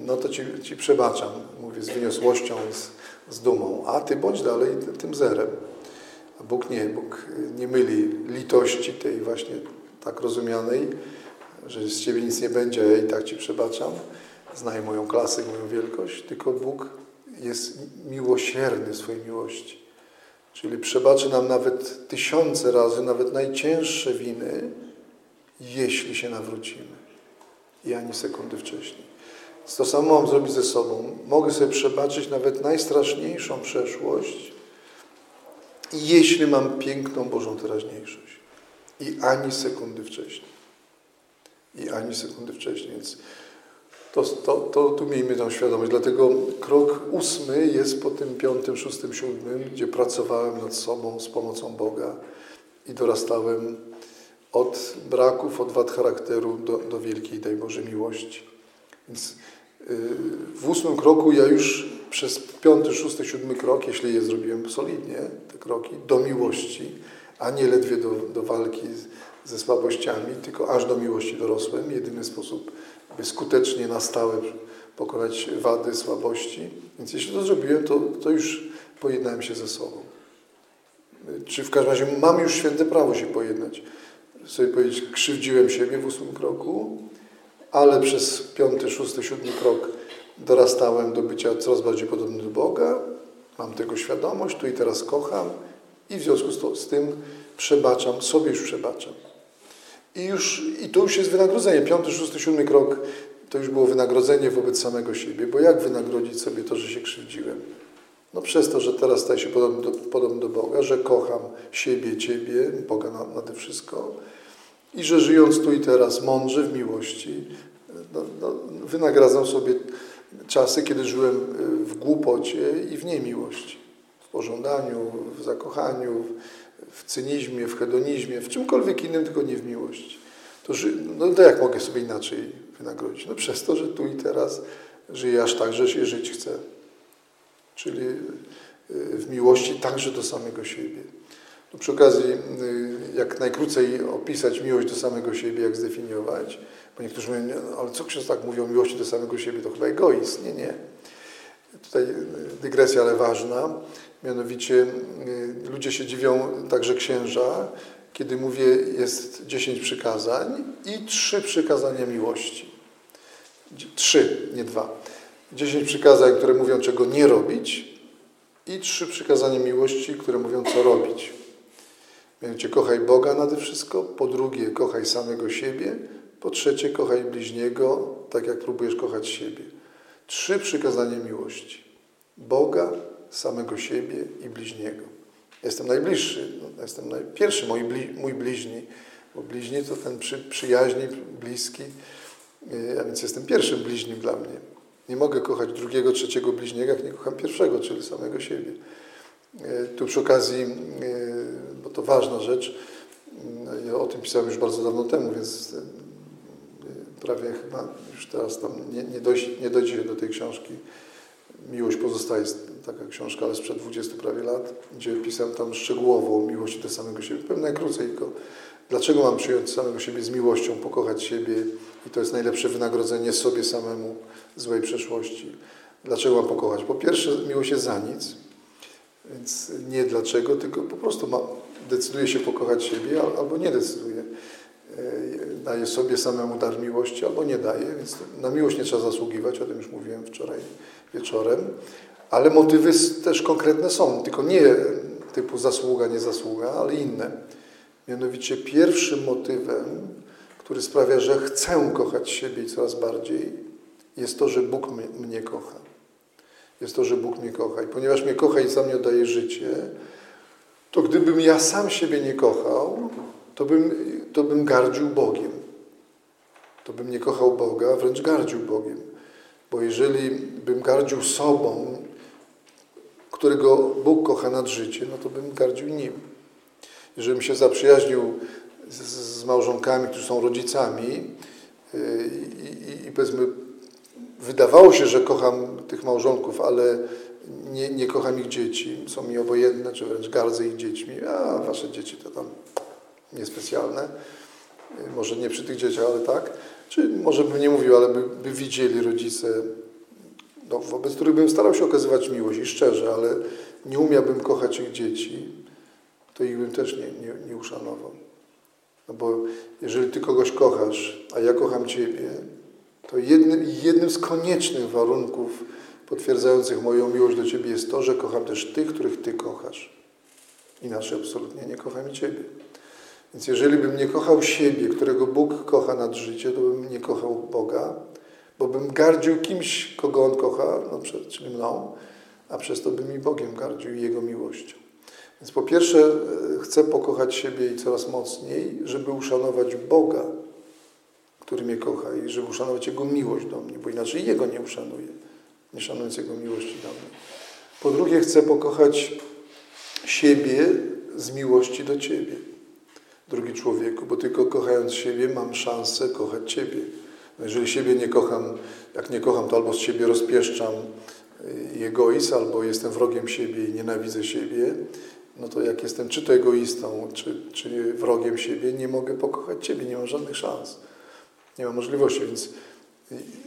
No to Ci, ci przebaczam, mówię z wyniosłością, z, z dumą, a ty bądź dalej tym zerem. A Bóg nie, Bóg nie myli litości tej właśnie tak rozumianej, że z ciebie nic nie będzie, ja i tak ci przebaczam, znaj moją klasę, moją wielkość, tylko Bóg jest miłosierny w swojej miłości. Czyli przebaczy nam nawet tysiące razy, nawet najcięższe winy, jeśli się nawrócimy. I ani sekundy wcześniej. To samo mam zrobić ze sobą. Mogę sobie przebaczyć nawet najstraszniejszą przeszłość, jeśli mam piękną Bożą teraźniejszość. I ani sekundy wcześniej. I ani sekundy wcześniej. Więc to, to, to tu miejmy tą świadomość. Dlatego krok ósmy jest po tym piątym, szóstym, siódmym, gdzie pracowałem nad sobą z pomocą Boga i dorastałem od braków, od wad charakteru do, do wielkiej, daj Boże, miłości. Więc w ósmym kroku ja już przez piąty, szósty, siódmy krok, jeśli je zrobiłem solidnie, te kroki, do miłości, a nie ledwie do, do walki ze słabościami, tylko aż do miłości dorosłem. Jedyny sposób, by skutecznie na stałe pokonać wady, słabości. Więc jeśli to zrobiłem, to, to już pojednałem się ze sobą. Czy w każdym razie mam już święte prawo się pojednać. Sobie powiedzieć, krzywdziłem siebie w ósmym kroku, ale przez piąty, szósty, siódmy krok dorastałem do bycia coraz bardziej podobny do Boga, mam tego świadomość, tu i teraz kocham i w związku z, to, z tym przebaczam, sobie już przebaczam. I, już, I to już jest wynagrodzenie. Piąty, szósty, siódmy krok to już było wynagrodzenie wobec samego siebie, bo jak wynagrodzić sobie to, że się krzywdziłem? No przez to, że teraz staję się podobny do, podobny do Boga, że kocham siebie, Ciebie, Boga nade wszystko i że żyjąc tu i teraz mądrze, w miłości, no, no, wynagradzam sobie czasy, kiedy żyłem y, w głupocie i w niemiłości. W pożądaniu, w zakochaniu, w cynizmie, w hedonizmie, w czymkolwiek innym, tylko nie w miłości. To, no to jak mogę sobie inaczej wynagrodzić? No przez to, że tu i teraz żyję aż tak, że się żyć chcę. Czyli y, w miłości także do samego siebie. No przy okazji, y, jak najkrócej opisać miłość do samego siebie, jak zdefiniować, bo niektórzy mówią, no, ale co ksiądz tak mówi o miłości do samego siebie, to chyba egoizm. Nie, nie. Tutaj y, dygresja, ale ważna. Mianowicie ludzie się dziwią, także księża, kiedy mówię, jest dziesięć przykazań i trzy przykazania miłości. Trzy, nie dwa. Dziesięć przykazań, które mówią, czego nie robić i trzy przykazania miłości, które mówią, co robić. Mianowicie kochaj Boga nade wszystko, po drugie kochaj samego siebie, po trzecie kochaj bliźniego, tak jak próbujesz kochać siebie. Trzy przykazania miłości. Boga, samego siebie i bliźniego. Jestem najbliższy, no, jestem pierwszy mój, bli, mój bliźni, bo bliźni to ten przy, przyjaźni, bliski, y, a więc jestem pierwszym bliźnim dla mnie. Nie mogę kochać drugiego, trzeciego bliźniego, jak nie kocham pierwszego, czyli samego siebie. Y, tu przy okazji, y, to ważna rzecz, ja o tym pisałem już bardzo dawno temu, więc prawie chyba już teraz tam nie, nie, dojdzie, nie dojdzie do tej książki. Miłość pozostaje taka książka, ale sprzed 20 prawie lat, gdzie pisałem tam szczegółowo o miłości do samego siebie. Pewnie najkrócej, tylko dlaczego mam przyjąć samego siebie z miłością, pokochać siebie i to jest najlepsze wynagrodzenie sobie samemu złej przeszłości. Dlaczego mam pokochać? Po pierwsze, miłość jest za nic, więc nie dlaczego, tylko po prostu ma, decyduje się pokochać siebie albo nie decyduje. E, daje sobie samemu dar miłości albo nie daje, więc na miłość nie trzeba zasługiwać, o tym już mówiłem wczoraj wieczorem. Ale motywy też konkretne są, tylko nie typu zasługa, nie zasługa, ale inne. Mianowicie pierwszym motywem, który sprawia, że chcę kochać siebie coraz bardziej, jest to, że Bóg mnie kocha. Jest to, że Bóg mnie kocha. I ponieważ mnie kocha i za mnie oddaje życie, to gdybym ja sam siebie nie kochał, to bym, to bym gardził Bogiem. To bym nie kochał Boga, wręcz gardził Bogiem. Bo jeżeli bym gardził sobą, którego Bóg kocha nad życie, no to bym gardził nim. Jeżeli bym się zaprzyjaźnił z, z małżonkami, którzy są rodzicami yy, i, i powiedzmy wydawało się, że kocham tych małżonków, ale nie, nie kocham ich dzieci, są mi obojętne, czy wręcz gardzę ich dziećmi, a wasze dzieci to tam niespecjalne, może nie przy tych dzieciach, ale tak, czy może bym nie mówił, ale by, by widzieli rodzice no, wobec których bym starał się okazywać miłość i szczerze, ale nie umiałbym kochać ich dzieci, to ich bym też nie, nie, nie uszanował. No bo jeżeli Ty kogoś kochasz, a ja kocham Ciebie, to jednym, jednym z koniecznych warunków potwierdzających moją miłość do Ciebie jest to, że kocham też tych, których Ty kochasz. Inaczej absolutnie nie kocham Ciebie. Więc jeżeli bym nie kochał siebie, którego Bóg kocha nad życie, to bym nie kochał Boga, bo bym gardził kimś, kogo On kocha, no, czyli mną, a przez to bym i Bogiem gardził i Jego miłością. Więc po pierwsze e, chcę pokochać siebie i coraz mocniej, żeby uszanować Boga, który mnie kocha i żeby uszanować Jego miłość do mnie, bo inaczej Jego nie uszanuję, nie szanując Jego miłości do mnie. Po drugie chcę pokochać siebie z miłości do Ciebie, drugi człowieku, bo tylko kochając siebie mam szansę kochać Ciebie. Jeżeli siebie nie kocham, jak nie kocham, to albo z siebie rozpieszczam y, egoizm, albo jestem wrogiem siebie i nienawidzę siebie, no to jak jestem czy to egoistą, czy, czy wrogiem siebie, nie mogę pokochać Ciebie, nie mam żadnych szans. Nie mam możliwości, więc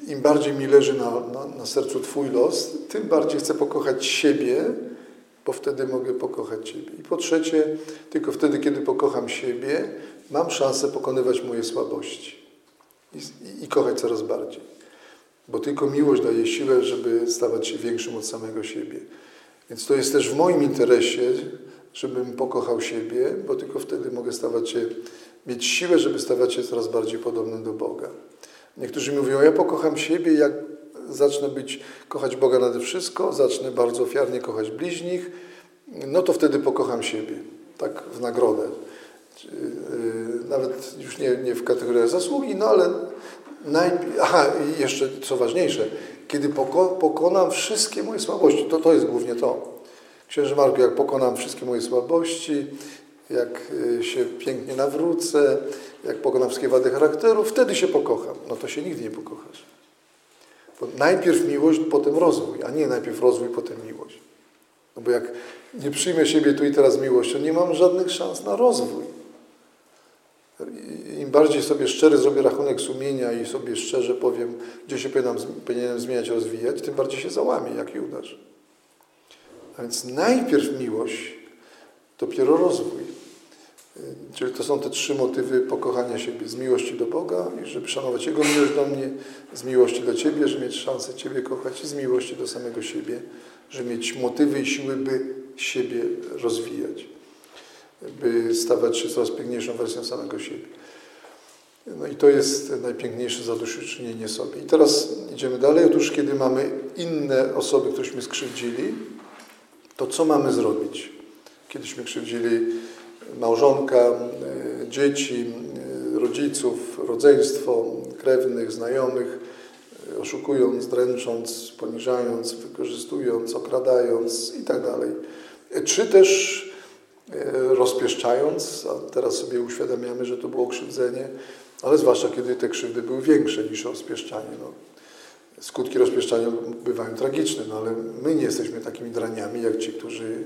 im bardziej mi leży na, na, na sercu Twój los, tym bardziej chcę pokochać siebie, bo wtedy mogę pokochać Ciebie. I po trzecie, tylko wtedy, kiedy pokocham siebie, mam szansę pokonywać moje słabości i, i kochać coraz bardziej. Bo tylko miłość daje siłę, żeby stawać się większym od samego siebie. Więc to jest też w moim interesie, żebym pokochał siebie, bo tylko wtedy mogę stawać się, mieć siłę, żeby stawać się coraz bardziej podobnym do Boga. Niektórzy mówią, ja pokocham siebie, jak zacznę być, kochać Boga nade wszystko, zacznę bardzo ofiarnie kochać bliźnich, no to wtedy pokocham siebie, tak w nagrodę. Yy, nawet już nie, nie w kategoriach zasługi, no ale najpierw, aha, jeszcze co ważniejsze, kiedy poko, pokonam wszystkie moje słabości, to, to jest głównie to. Księże Marku, jak pokonam wszystkie moje słabości, jak y, się pięknie nawrócę, jak pokonam wszystkie wady charakteru, wtedy się pokocham. No to się nigdy nie pokochasz. Bo najpierw miłość, potem rozwój, a nie najpierw rozwój, potem miłość. No bo jak nie przyjmę siebie tu i teraz miłością, nie mam żadnych szans na rozwój. Im bardziej sobie szczery zrobię rachunek sumienia i sobie szczerze powiem, gdzie się powinienem, powinienem zmieniać, rozwijać, tym bardziej się załamie, jak Judasz. A więc najpierw miłość, dopiero rozwój. Czyli to są te trzy motywy pokochania siebie. Z miłości do Boga, i żeby szanować Jego miłość do mnie, z miłości do Ciebie, żeby mieć szansę Ciebie kochać i z miłości do samego siebie, żeby mieć motywy i siły, by siebie rozwijać, by stawać się coraz piękniejszą wersją samego siebie. No i to jest najpiękniejsze zadośćuczynienie sobie. I teraz idziemy dalej. Otóż kiedy mamy inne osoby, któreśmy skrzywdzili, to co mamy zrobić? Kiedyśmy krzywdzili małżonka, e, dzieci, e, rodziców, rodzeństwo, krewnych, znajomych, e, oszukując, dręcząc, poniżając, wykorzystując, okradając i tak dalej. Czy też rozpieszczając, a teraz sobie uświadamiamy, że to było krzywdzenie, ale zwłaszcza kiedy te krzywdy były większe niż rozpieszczanie. No, skutki rozpieszczania bywają tragiczne, no ale my nie jesteśmy takimi draniami, jak ci, którzy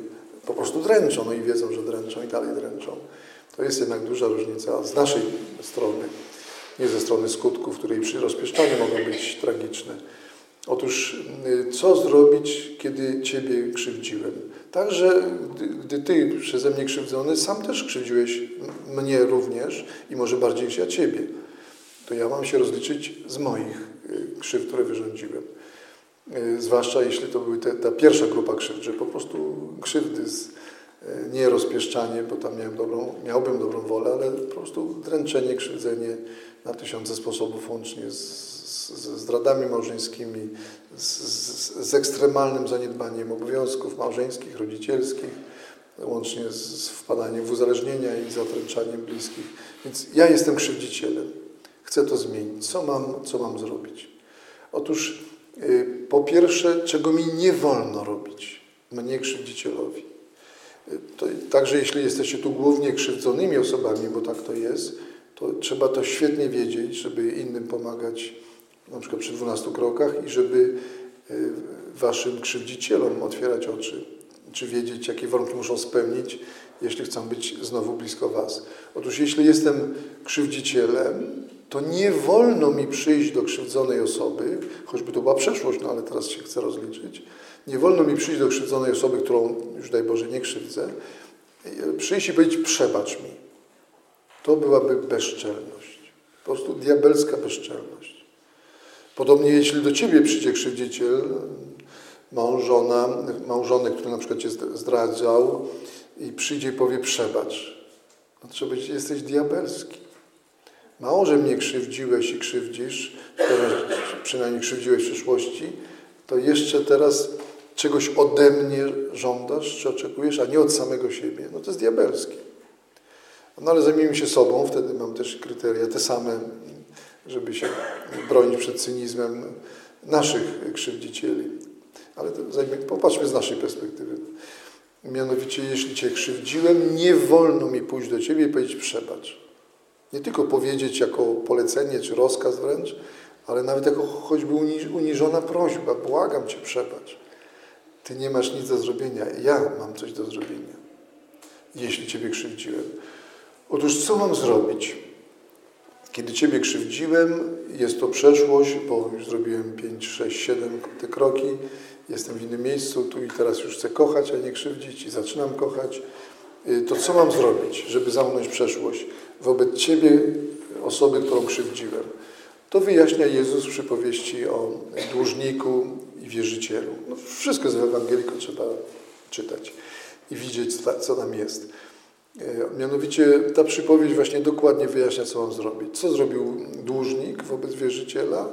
po prostu dręczą, no i wiedzą, że dręczą i dalej dręczą. To jest jednak duża różnica z naszej strony, nie ze strony skutków, które i przy rozpieszczaniu mogą być tragiczne. Otóż y, co zrobić, kiedy Ciebie krzywdziłem? Także, gdy, Ty przeze mnie krzywdzony, sam też krzywdziłeś mnie również i może bardziej niż ja Ciebie. To ja mam się rozliczyć z moich y, krzywd, które wyrządziłem. E, zwłaszcza jeśli to była ta pierwsza grupa krzywd, że po prostu krzywdy, z, e, nie rozpieszczanie, bo tam miałem dobrą, miałbym dobrą wolę, ale po prostu dręczenie, krzywdzenie na tysiące sposobów, łącznie z, z zdradami małżeńskimi, z, z, ekstremalnym zaniedbaniem obowiązków małżeńskich, rodzicielskich, łącznie z wpadaniem w uzależnienia i zatręczaniem bliskich. Więc ja jestem krzywdzicielem. Chcę to zmienić. Co mam, co mam zrobić? Otóż po pierwsze, czego mi nie wolno robić, mnie krzywdzicielowi. Y, to, także jeśli jesteście tu głównie krzywdzonymi osobami, bo tak to jest, to trzeba to świetnie wiedzieć, żeby innym pomagać, na przykład przy 12 krokach i żeby y, waszym krzywdzicielom otwierać oczy, czy wiedzieć, jakie warunki muszą spełnić, jeśli chcą być znowu blisko was. Otóż jeśli jestem krzywdzicielem, to nie wolno mi przyjść do krzywdzonej osoby, choćby to była przeszłość, no ale teraz się chcę rozliczyć, nie wolno mi przyjść do krzywdzonej osoby, którą już daj Boże nie krzywdzę, przyjść i powiedzieć przebacz mi. To byłaby bezczelność. Po prostu diabelska bezczelność. Podobnie jeśli do Ciebie przyjdzie krzywdziciel, małżona, małżonek, który na przykład Cię zdradzał i przyjdzie i powie przebacz, no trzeba powiedzieć, jesteś diabelski. Mało, że mnie krzywdziłeś i krzywdzisz, przynajmniej krzywdziłeś w przeszłości, to jeszcze teraz czegoś ode mnie żądasz, czy oczekujesz, a nie od samego siebie. No to jest diabelskie. No ale zajmijmy się sobą, wtedy mam też kryteria te same, żeby się bronić przed cynizmem naszych krzywdzicieli. Ale zajmij, popatrzmy z naszej perspektywy. Mianowicie, jeśli Cię krzywdziłem, nie wolno mi pójść do Ciebie i powiedzieć przebacz. Nie tylko powiedzieć jako polecenie czy rozkaz wręcz, ale nawet jako choćby uniżona prośba. Błagam Cię, przebacz. Ty nie masz nic do zrobienia. Ja mam coś do zrobienia, jeśli Ciebie krzywdziłem. Otóż co mam zrobić? Kiedy Ciebie krzywdziłem, jest to przeszłość, bo już zrobiłem 5, 6, 7 te kroki, jestem w innym miejscu, tu i teraz już chcę kochać, a nie krzywdzić i zaczynam kochać. Y, to co mam zrobić, żeby zamknąć przeszłość? wobec Ciebie, osoby, którą krzywdziłem. To wyjaśnia Jezus w przypowieści o dłużniku i wierzycielu. No, wszystko z Ewangelii trzeba czytać i widzieć, co tam jest. E, mianowicie ta przypowieść właśnie dokładnie wyjaśnia, co mam zrobić. Co zrobił dłużnik wobec wierzyciela?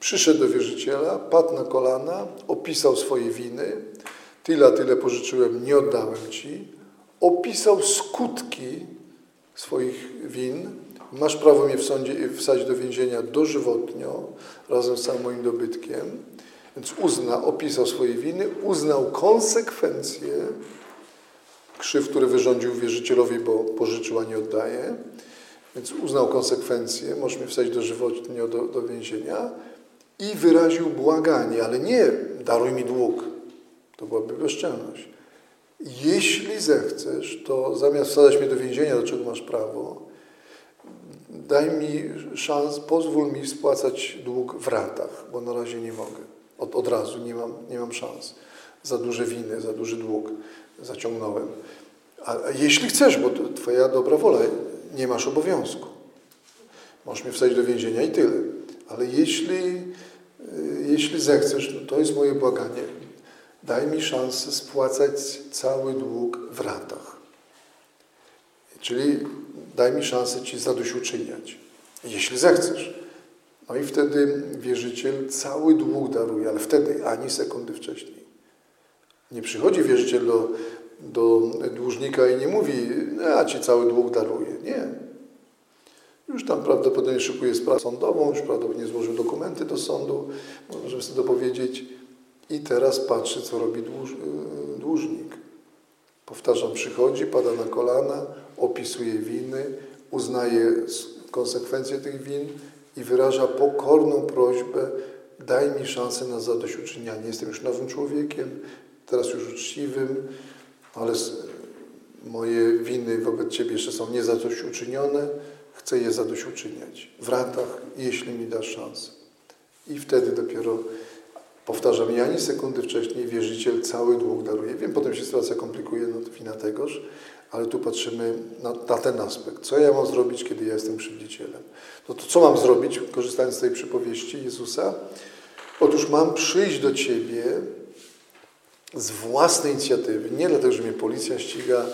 Przyszedł do wierzyciela, padł na kolana, opisał swoje winy. Tyle, tyle pożyczyłem, nie oddałem ci. Opisał skutki swoich win. Masz prawo mnie w sądzie wsadzić do więzienia dożywotnio, razem z całym moim dobytkiem. Więc uzna, opisał swoje winy, uznał konsekwencje krzyw, które wyrządził wierzycielowi, bo pożyczyła nie oddaje. Więc uznał konsekwencje, możesz mnie wsadzić dożywotnio do, do więzienia i wyraził błaganie, ale nie daruj mi dług. To byłaby bezczelność. Jeśli zechcesz, to zamiast wsadzać mnie do więzienia, do czego masz prawo, daj mi szans, pozwól mi spłacać dług w ratach, bo na razie nie mogę. Od, od razu nie mam, nie mam szans. Za duże winy, za duży dług zaciągnąłem. A, a jeśli chcesz, bo to twoja dobra wola, nie masz obowiązku. Możesz mnie wsadzić do więzienia i tyle. Ale jeśli, y, jeśli zechcesz, no to jest moje błaganie. Daj mi szansę spłacać cały dług w ratach. Czyli daj mi szansę Ci zadośćuczyniać. Jeśli zechcesz. No i wtedy wierzyciel cały dług daruje, ale wtedy ani sekundy wcześniej. Nie przychodzi wierzyciel do, do dłużnika i nie mówi, no, ja Ci cały dług daruję. Nie. Już tam prawdopodobnie szykuje sprawę sądową, już prawdopodobnie złożył dokumenty do sądu, możemy sobie dopowiedzieć. I teraz patrzy, co robi y, dłużnik. Powtarzam, przychodzi, pada na kolana, opisuje winy, uznaje konsekwencje tych win i wyraża pokorną prośbę, daj mi szansę na zadośćuczynianie. Jestem już nowym człowiekiem, teraz już uczciwym, ale moje winy wobec Ciebie jeszcze są niezadośćuczynione, chcę je zadośćuczyniać w ratach, jeśli mi dasz szansę. I wtedy dopiero Powtarzam, ja ani sekundy wcześniej wierzyciel cały dług daruje. Wiem, potem się sytuacja komplikuje, no to wina tegoż, ale tu patrzymy na, na, ten aspekt. Co ja mam zrobić, kiedy ja jestem krzywdzicielem? No to co mam zrobić, korzystając z tej przypowieści Jezusa? Otóż mam przyjść do Ciebie z własnej inicjatywy. Nie dlatego, że mnie policja ściga,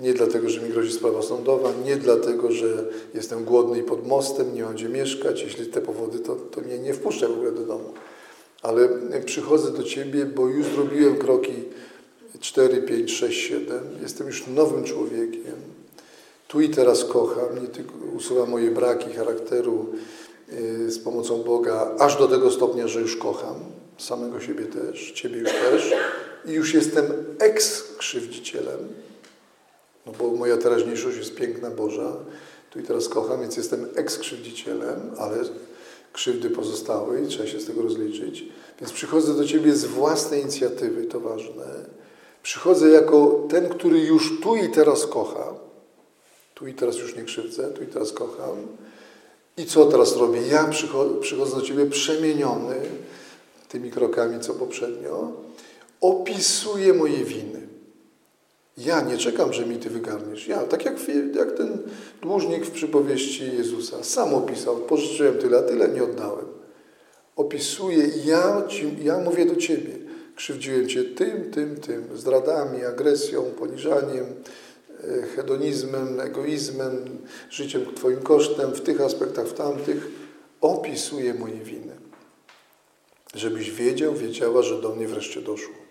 nie dlatego, że mi grozi sprawa sądowa, nie dlatego, że jestem głodny i pod mostem, nie mam gdzie mieszkać. Jeśli te powody, to, to mnie nie wpuszcza w ogóle do domu ale przychodzę do Ciebie, bo już zrobiłem kroki 4, 5, 6, 7. Jestem już nowym człowiekiem. Tu i teraz kocham, nie tylko usuwam moje braki charakteru yy, z pomocą Boga, aż do tego stopnia, że już kocham. Samego siebie też, Ciebie już też. I już jestem eks-krzywdzicielem, no bo moja teraźniejszość jest piękna Boża, tu i teraz kocham, więc jestem eks-krzywdzicielem, ale krzywdy pozostałej, trzeba się z tego rozliczyć. Więc przychodzę do Ciebie z własnej inicjatywy, to ważne. Przychodzę jako ten, który już tu i teraz kocha. Tu i teraz już nie krzywdzę, tu i teraz kocham. I co teraz robię? Ja przychodzę do Ciebie przemieniony tymi krokami, co poprzednio. Opisuję moje winy. Ja nie czekam, że mi Ty wygarniesz. Ja, tak jak, jak ten dłużnik w przypowieści Jezusa, sam opisał, pożyczyłem tyle, a tyle nie oddałem. Opisuję, ja, ci, ja mówię do Ciebie, krzywdziłem Cię tym, tym, tym, zdradami, agresją, poniżaniem, e, hedonizmem, egoizmem, życiem Twoim kosztem, w tych aspektach, w tamtych. Opisuję moje winy. Żebyś wiedział, wiedziała, że do mnie wreszcie doszło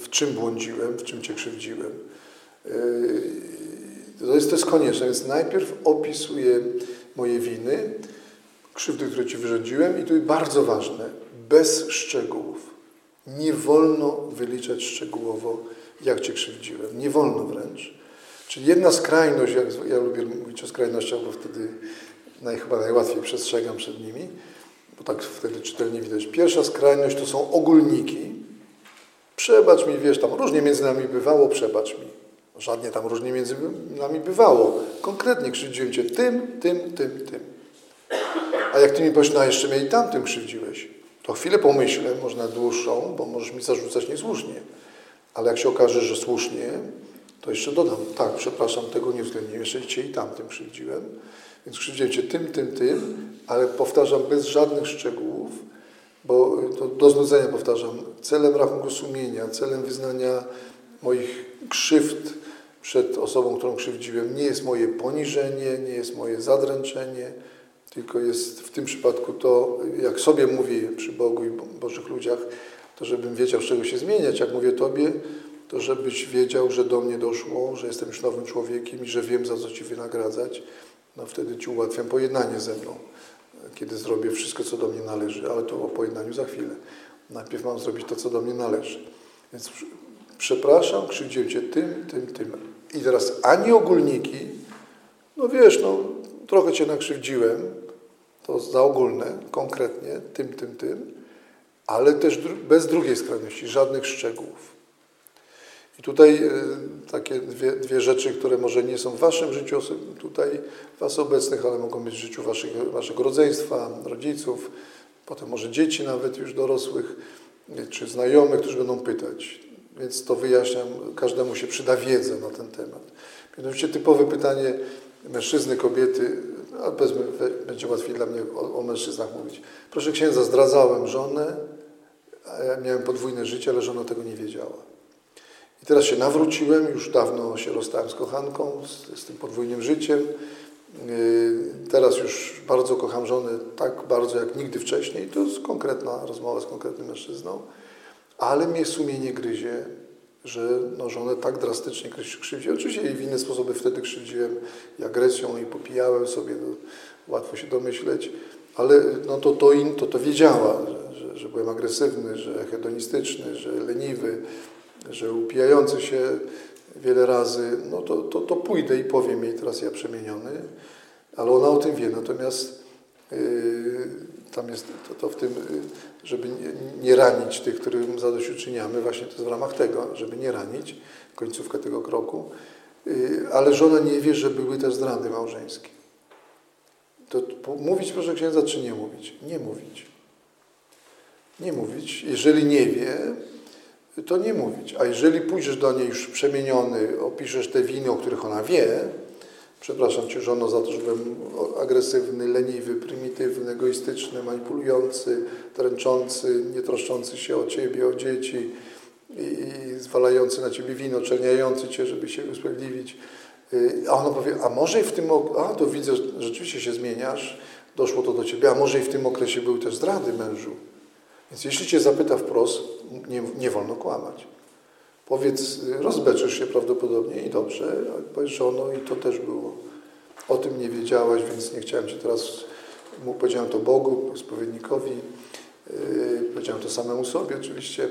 w czym błądziłem, w czym Cię krzywdziłem. To jest, to jest konieczne, więc najpierw opisuję moje winy, krzywdy, które Ci wyrządziłem i tu bardzo ważne, bez szczegółów. Nie wolno wyliczać szczegółowo, jak Cię krzywdziłem. Nie wolno wręcz. Czyli jedna skrajność, jak ja lubię mówić o skrajnościach, bo wtedy naj, chyba najłatwiej przestrzegam przed nimi, bo tak wtedy czytelnie widać. Pierwsza skrajność to są ogólniki, Przebacz mi, wiesz, tam różnie między nami bywało, przebacz mi. Żadnie tam różnie między nami bywało. Konkretnie krzywdziłem Cię tym, tym, tym, tym. A jak Ty mi powiesz, no jeszcze mnie i tamtym krzywdziłeś, to chwilę pomyślę, można dłuższą, bo możesz mi zarzucać niesłusznie. Ale jak się okaże, że słusznie, to jeszcze dodam, tak, przepraszam, tego nie uwzględniłem, jeszcze Cię i tamtym krzywdziłem. Więc krzywdziłem Cię tym, tym, tym, ale powtarzam bez żadnych szczegółów, bo to do znudzenia powtarzam, celem rachunku sumienia, celem wyznania moich krzywd przed osobą, którą krzywdziłem, nie jest moje poniżenie, nie jest moje zadręczenie, tylko jest w tym przypadku to, jak sobie mówię przy Bogu i Bożych ludziach, to żebym wiedział, z czego się zmieniać. Jak mówię Tobie, to żebyś wiedział, że do mnie doszło, że jestem już nowym człowiekiem i że wiem, za co Ci wynagradzać. No wtedy Ci ułatwiam pojednanie ze mną, kiedy zrobię wszystko, co do mnie należy, ale to o pojednaniu za chwilę. Najpierw mam zrobić to, co do mnie należy. Więc przepraszam, krzywdziłem Cię tym, tym, tym. I teraz ani ogólniki, no wiesz, no trochę Cię nakrzywdziłem, to za ogólne, konkretnie, tym, tym, tym, ale też bez drugiej skrajności, żadnych szczegółów. I tutaj y, takie dwie, dwie rzeczy, które może nie są w Waszym życiu, tutaj Was obecnych, ale mogą być w życiu waszych, Waszego rodzeństwa, rodziców, potem może dzieci nawet już dorosłych, czy znajomych, którzy będą pytać. Więc to wyjaśniam, każdemu się przyda wiedza na ten temat. Mianowicie typowe pytanie mężczyzny, kobiety, a powiedzmy, będzie łatwiej dla mnie o, o mężczyznach mówić. Proszę księdza, zdradzałem żonę, miałem podwójne życie, ale żona tego nie wiedziała. I teraz się nawróciłem, już dawno się rozstałem z kochanką, z, z tym podwójnym życiem. Yy, teraz już bardzo kocham żonę, tak bardzo jak nigdy wcześniej. To jest konkretna rozmowa z konkretnym mężczyzną. Ale mnie sumienie gryzie, że no, żonę tak drastycznie krzywdziłem. Oczywiście jej w inne sposoby wtedy krzywdziłem i agresją i popijałem sobie, no, łatwo się domyśleć, ale no, to, to, in, to, to wiedziała, że, że, że byłem agresywny, że hedonistyczny, że leniwy, że upijający się wiele razy, no to, to, to pójdę i powiem jej teraz ja przemieniony, ale ona o tym wie, natomiast yy, tam jest to, to w tym, y, żeby nie, nie, ranić tych, którym zadośćuczyniamy, właśnie to jest w ramach tego, żeby nie ranić, końcówka tego kroku, yy, ale żona nie wie, że były też zdrady małżeńskie. To mówić proszę księdza, czy nie mówić? Nie mówić. Nie mówić. Jeżeli nie wie, to nie mówić. A jeżeli pójdziesz do niej już przemieniony, opiszesz te winy, o których ona wie, przepraszam Cię żono za to, że byłem agresywny, leniwy, prymitywny, egoistyczny, manipulujący, dręczący, nie troszczący się o Ciebie, o dzieci i, i zwalający na Ciebie wino, czerniający Cię, żeby się usprawiedliwić. Y, a ona powie, a może i w tym, a to widzę, rzeczywiście się zmieniasz, doszło to do Ciebie, a może i w tym okresie były też zdrady mężu. Więc jeśli Cię zapyta wprost, nie, nie wolno kłamać. Powiedz, rozbeczysz się prawdopodobnie i dobrze, ale powiedz żono i to też było. O tym nie wiedziałaś, więc nie chciałem Ci teraz, mu powiedziałem to Bogu, spowiednikowi, yy, powiedziałem to samemu sobie oczywiście.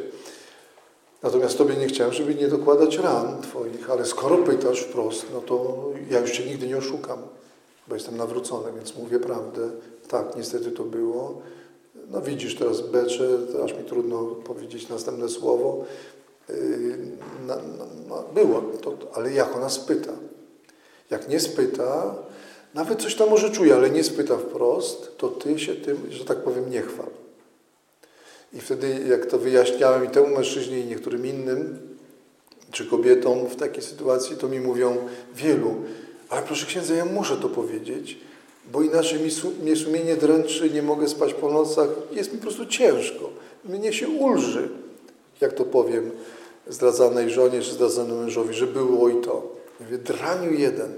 Natomiast Tobie nie chciałem, żeby nie dokładać ran Twoich, ale skoro pytasz wprost, no to ja już Cię nigdy nie oszukam, bo jestem nawrócony, więc mówię prawdę. Tak, niestety to było. No widzisz, teraz beczę, aż mi trudno powiedzieć następne słowo. No, no, no, było, to, ale jak ona spyta? Jak nie spyta, nawet coś tam może czuje, ale nie spyta wprost, to ty się tym, że tak powiem, nie chwal. I wtedy, jak to wyjaśniałem i temu mężczyźnie, i niektórym innym, czy kobietom w takiej sytuacji, to mi mówią wielu, ale proszę księdza, ja muszę to powiedzieć, bo inaczej mnie sumienie dręczy, nie mogę spać po nocach, jest mi po prostu ciężko. Mnie się ulży, jak to powiem, zdradzanej żonie czy zdradzanym mężowi, że było i to. Mówię, draniu jeden,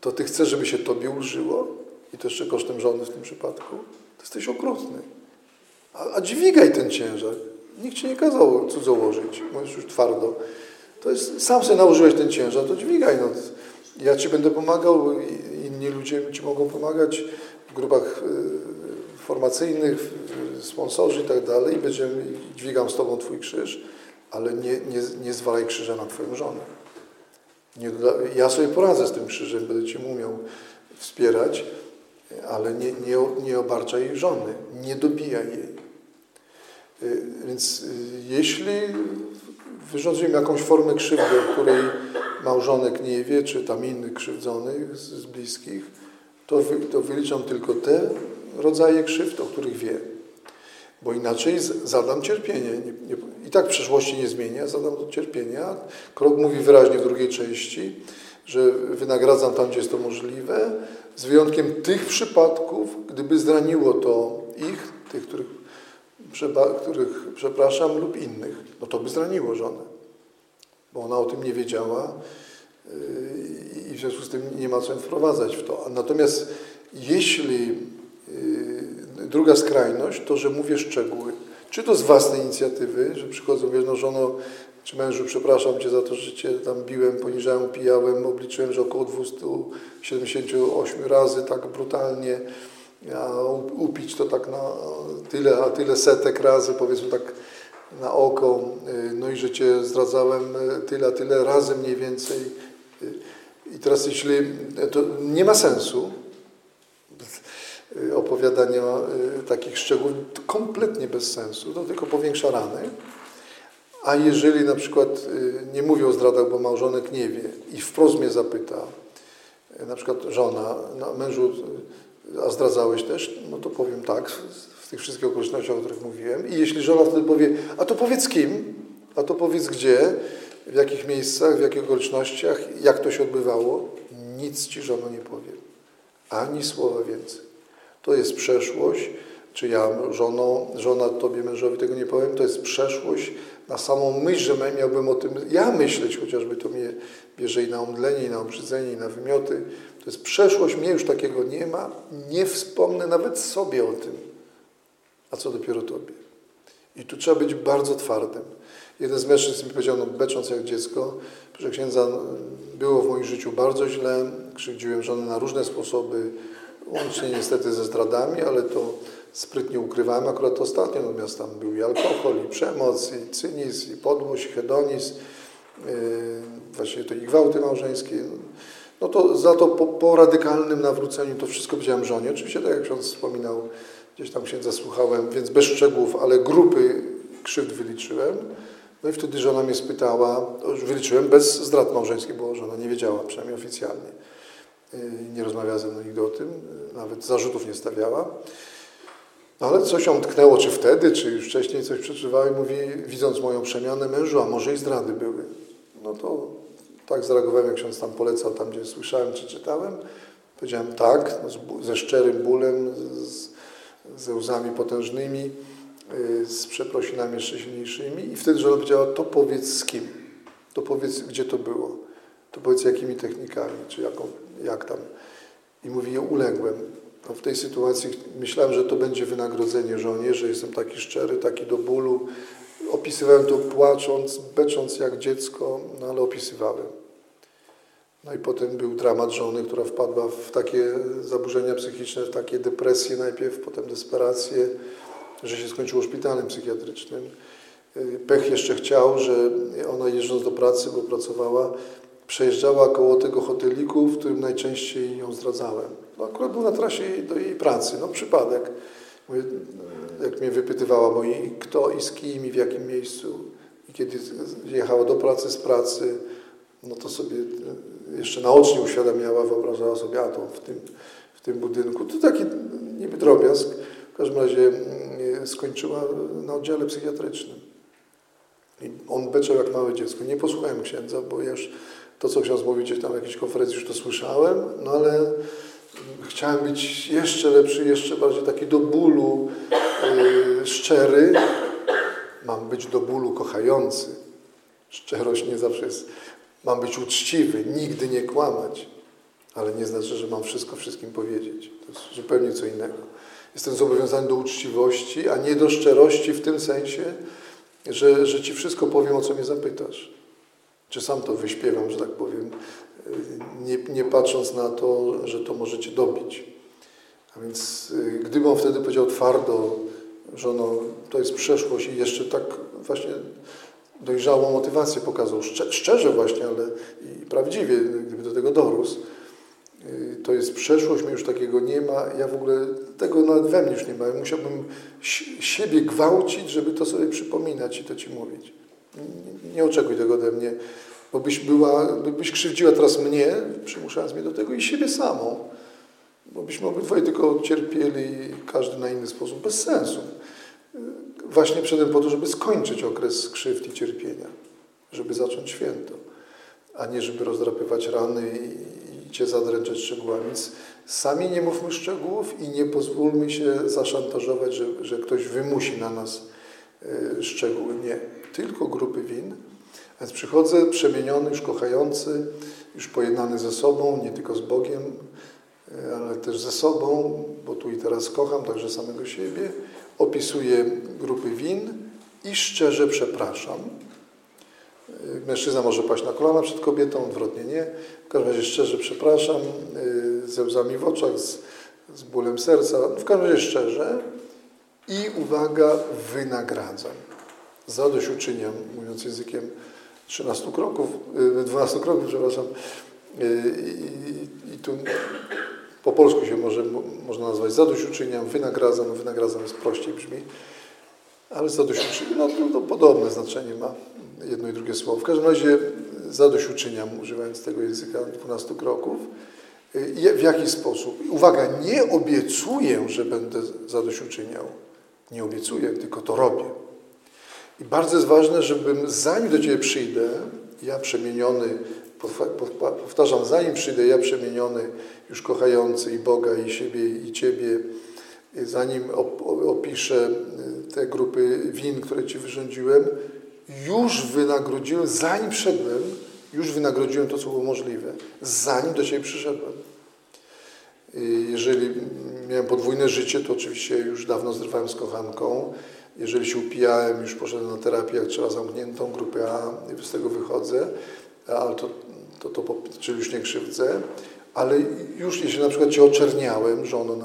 to ty chcesz, żeby się tobie ulżyło? I to jeszcze kosztem żony w tym przypadku? To jesteś okrutny. A, a dźwigaj ten ciężar. Nikt ci nie kazał cudzołożyć, mówisz już twardo. To jest, sam sobie nałożyłeś ten ciężar, to dźwigaj. No. Ja ci będę pomagał, inni ludzie ci mogą pomagać w grupach y, formacyjnych, sponsorzy i tak dalej i będziemy, dźwigam z Tobą Twój krzyż, ale nie, nie, nie zwalaj krzyża na Twoją żonę. Nie, ja sobie poradzę z tym krzyżem, będę Cię umiał wspierać, ale nie, nie, nie obarczaj żony, nie dobijaj jej. Y, więc y, jeśli wyrządziłem jakąś formę krzywdy, o której małżonek nie wie, czy tam innych krzywdzonych z, z bliskich, to, wy, to wyliczam tylko te rodzaje krzywd, o których wie. Bo inaczej zadam cierpienie. Nie, nie, I tak w przyszłości nie zmienię, zadam to cierpienia. Krok mówi wyraźnie w drugiej części, że wynagradzam tam, gdzie jest to możliwe, z wyjątkiem tych przypadków, gdyby zraniło to ich, tych, których, których przepraszam, lub innych. No to by zraniło żonę, bo ona o tym nie wiedziała yy, i w związku z tym nie ma co wprowadzać w to. Natomiast jeśli druga skrajność to, że mówię szczegóły. Czy to z własnej inicjatywy, że przychodzą, mówię, no żono, czy mężu, przepraszam Cię za to, że Cię tam biłem, poniżałem, pijałem, obliczyłem, że około 278 razy tak brutalnie, a upić to tak na tyle, a tyle setek razy, powiedzmy tak na oko, no i że Cię zdradzałem tyle, a tyle razy mniej więcej. I teraz jeśli to nie ma sensu opowiadania takich szczegółów, kompletnie bez sensu, to tylko powiększa rany. A jeżeli na przykład nie mówię o zdradach, bo małżonek nie wie i wprost mnie zapyta, na przykład żona, no, mężu, a zdradzałeś też? No to powiem tak, tych wszystkich okolicznościach, o których mówiłem. I jeśli żona wtedy powie, a to powiedz kim, a to powiedz gdzie, w jakich miejscach, w jakich okolicznościach, jak to się odbywało, nic ci żono nie powiem. Ani słowa więcej. To jest przeszłość, czy ja, żono, żona tobie, mężowi tego nie powiem, to jest przeszłość. Na samą myśl, że miałbym o tym ja myśleć, chociażby to mnie bierze i na omdlenie, i na obrzydzenie, i na wymioty. To jest przeszłość, mnie już takiego nie ma. Nie wspomnę nawet sobie o tym. A co dopiero tobie. I tu trzeba być bardzo twardym. Jeden z mężczyzn mi powiedział, no becząc jak dziecko, że księdza było w moim życiu bardzo źle, krzywdziłem żonę na różne sposoby, łącznie niestety ze zdradami, ale to sprytnie ukrywałem akurat ostatnio, natomiast tam był i alkohol, i przemoc, i cynizm, i podłość, i hedonizm, yy, właśnie to i gwałty małżeńskie. No to za to po, po, radykalnym nawróceniu to wszystko powiedziałem żonie. Oczywiście, tak jak ksiądz wspominał, gdzieś tam księdza słuchałem, więc bez szczegółów, ale grupy krzywd wyliczyłem. No i wtedy żona mnie spytała, już wyliczyłem bez zdrad małżeńskich, bo żona nie wiedziała, przynajmniej oficjalnie. Yy, nie rozmawiała ze mną nigdy o tym, nawet zarzutów nie stawiała. No ale coś ją tknęło, czy wtedy, czy już wcześniej coś przeżywała i mówi, widząc moją przemianę mężu, a może i zdrady były. No to tak zareagowałem, jak ksiądz tam polecał, tam gdzie słyszałem, czy czytałem. Powiedziałem tak, no, ze szczerym bólem, z, ze łzami potężnymi, yy, z przeprosinami jeszcze silniejszymi. I wtedy żona powiedziała, to powiedz z kim, to powiedz, gdzie to było, to powiedz jakimi technikami, czy jaką, jak tam. I mówi, uległem. No w tej sytuacji myślałem, że to będzie wynagrodzenie żonie, że jestem taki szczery, taki do bólu. Opisywałem to płacząc, becząc jak dziecko, no ale opisywałem. No i potem był dramat żony, która wpadła w takie zaburzenia psychiczne, w takie depresje najpierw, potem desperację, że się skończyło szpitalem psychiatrycznym. Pech jeszcze chciał, że ona jeżdżąc do pracy, bo pracowała, przejeżdżała koło tego hoteliku, w którym najczęściej ją zdradzałem. No akurat był na trasie do jej pracy, no przypadek. Jak mnie wypytywała, bo i kto i z kim i w jakim miejscu. I kiedy jechała do pracy z pracy, no to sobie jeszcze naocznie uświadamiała, wyobrażała sobie, a to w tym, w tym budynku. To taki niby drobiazg. W każdym razie mm, skończyła na oddziale psychiatrycznym. I on beczał jak małe dziecko. Nie posłuchałem księdza, bo już to, co ksiądz mówi gdzieś tam w jakiejś konferencji, już to słyszałem, no ale chciałem być jeszcze lepszy, jeszcze bardziej taki do bólu yy, szczery. Mam być do bólu kochający. Szczerość nie zawsze jest. Mam być uczciwy, nigdy nie kłamać. Ale nie znaczy, że mam wszystko wszystkim powiedzieć. To jest zupełnie co innego. Jestem zobowiązany do uczciwości, a nie do szczerości w tym sensie, że, że Ci wszystko powiem, o co mnie zapytasz. Czy sam to wyśpiewam, że tak powiem, nie, nie patrząc na to, że to możecie dobić. A więc y, gdyby on wtedy powiedział twardo, że no, to jest przeszłość i jeszcze tak właśnie dojrzałą motywację pokazał, szczerze właśnie, ale i prawdziwie, gdyby do tego dorósł, y, to jest przeszłość, mnie już takiego nie ma, ja w ogóle tego nawet we mnie już nie ma. Musiałbym siebie gwałcić, żeby to sobie przypominać i to Ci mówić. Nie, nie oczekuj tego ode mnie bo byś, była, byś krzywdziła teraz mnie, przymuszając mnie do tego i siebie samą. Bo byśmy obydwoje tylko cierpieli, każdy na inny sposób, bez sensu. Właśnie przedem po to, żeby skończyć okres krzywd i cierpienia, żeby zacząć święto, a nie żeby rozdrapywać rany i, Cię zadręczać szczegółami. Więc sami nie mówmy szczegółów i nie pozwólmy się zaszantażować, że, że ktoś wymusi na nas y, szczegóły. Nie, tylko grupy win, więc przychodzę przemieniony, już kochający, już pojednany ze sobą, nie tylko z Bogiem, e, ale też ze sobą, bo tu i teraz kocham także samego siebie. Opisuję grupy win i szczerze przepraszam. E, mężczyzna może paść na kolana przed kobietą, odwrotnie nie. W każdym razie szczerze przepraszam, ze łzami w oczach, z, z bólem serca. W każdym razie szczerze. I uwaga, wynagradzam. Zadośćuczyniam, mówiąc językiem 13 kroków, 12 kroków, przepraszam. I, i tu po polsku się może, można nazwać zadośćuczyniam, wynagradzam, wynagradzam jest prościej brzmi, ale zadośćuczyniam, no to, to podobne znaczenie ma jedno i drugie słowo. W każdym razie zadośćuczyniam, używając tego języka 12 kroków. W jaki sposób? Uwaga, nie obiecuję, że będę zadośćuczyniał. Nie obiecuję, tylko to robię. I bardzo jest ważne, żebym zanim do Ciebie przyjdę, ja przemieniony, powtarzam, zanim przyjdę, ja przemieniony, już kochający i Boga, i siebie, i Ciebie, zanim opiszę te grupy win, które Ci wyrządziłem, już wynagrodziłem, zanim wszedłem, już wynagrodziłem to, co było możliwe, zanim do Ciebie przyszedłem. Jeżeli miałem podwójne życie, to oczywiście już dawno zrywałem z kochanką. Jeżeli się upijałem, już poszedłem na terapię, jak trzeba zamkniętą, grupę A, z tego wychodzę, ale to, to, to, czyli już nie krzywdzę. Ale już jeśli na przykład Cię oczerniałem, żono,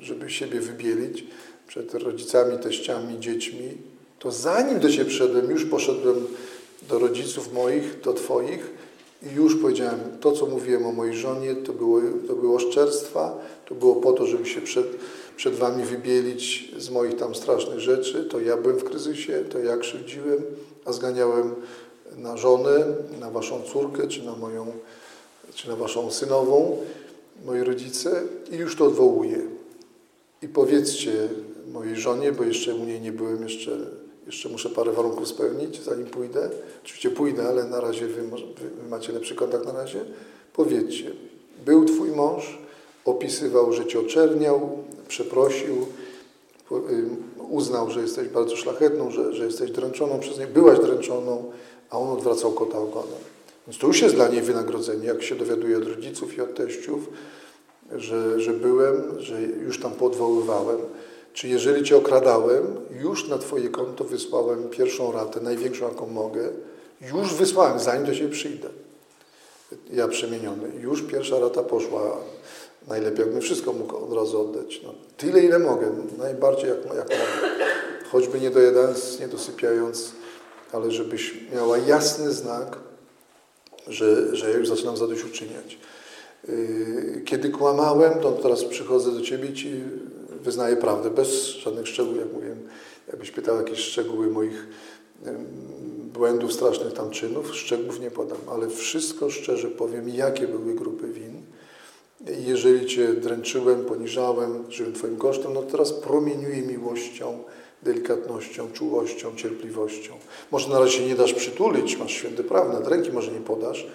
żeby siebie wybielić przed rodzicami, teściami, dziećmi, to zanim do Ciebie przyszedłem, już poszedłem do rodziców moich, do Twoich i już powiedziałem, to co mówiłem o mojej żonie, to było, to było oszczerstwa, to było po to, żeby się przed, przed Wami wybielić z moich tam strasznych rzeczy, to ja byłem w kryzysie, to ja krzywdziłem, a zganiałem na żonę, na Waszą córkę, czy na moją, czy na Waszą synową, moi rodzice i już to odwołuję. I powiedzcie mojej żonie, bo jeszcze u niej nie byłem, jeszcze jeszcze muszę parę warunków spełnić, zanim pójdę. Oczywiście pójdę, ale na razie wy, wy macie lepszy kontakt na razie. Powiedzcie, był Twój mąż, opisywał, że Cię oczerniał, przeprosił, uznał, że jesteś bardzo szlachetną, że, że jesteś dręczoną przez niego, byłaś dręczoną, a on odwracał kota ogonem. Więc to już jest dla niej wynagrodzenie, jak się dowiaduje od rodziców i od teściów, że, że byłem, że już tam podwoływałem. Czy jeżeli Cię okradałem, już na Twoje konto wysłałem pierwszą ratę, największą jaką mogę, już wysłałem, zanim do Ciebie przyjdę. Ja przemieniony. Już pierwsza rata poszła. Najlepiej, jakbym wszystko mógł od razu oddać. No, tyle, ile mogę. Najbardziej, jak, jak mogę. Choćby nie dojedając, nie dosypiając, ale żebyś miała jasny znak, że, że ja już zaczynam zadośćuczyniać. Yy, kiedy kłamałem, to teraz przychodzę do Ciebie i wyznaję prawdę, bez żadnych szczegółów, jak mówiłem. Jakbyś pytał jakieś szczegóły moich błędów, strasznych tam czynów, szczegółów nie podam, ale wszystko szczerze powiem, jakie były grupy win. Jeżeli Cię dręczyłem, poniżałem, żyłem Twoim kosztem, no teraz promieniuję miłością, delikatnością, czułością, cierpliwością. Może na razie nie dasz przytulić, masz święte prawo, nad ręki może nie podasz,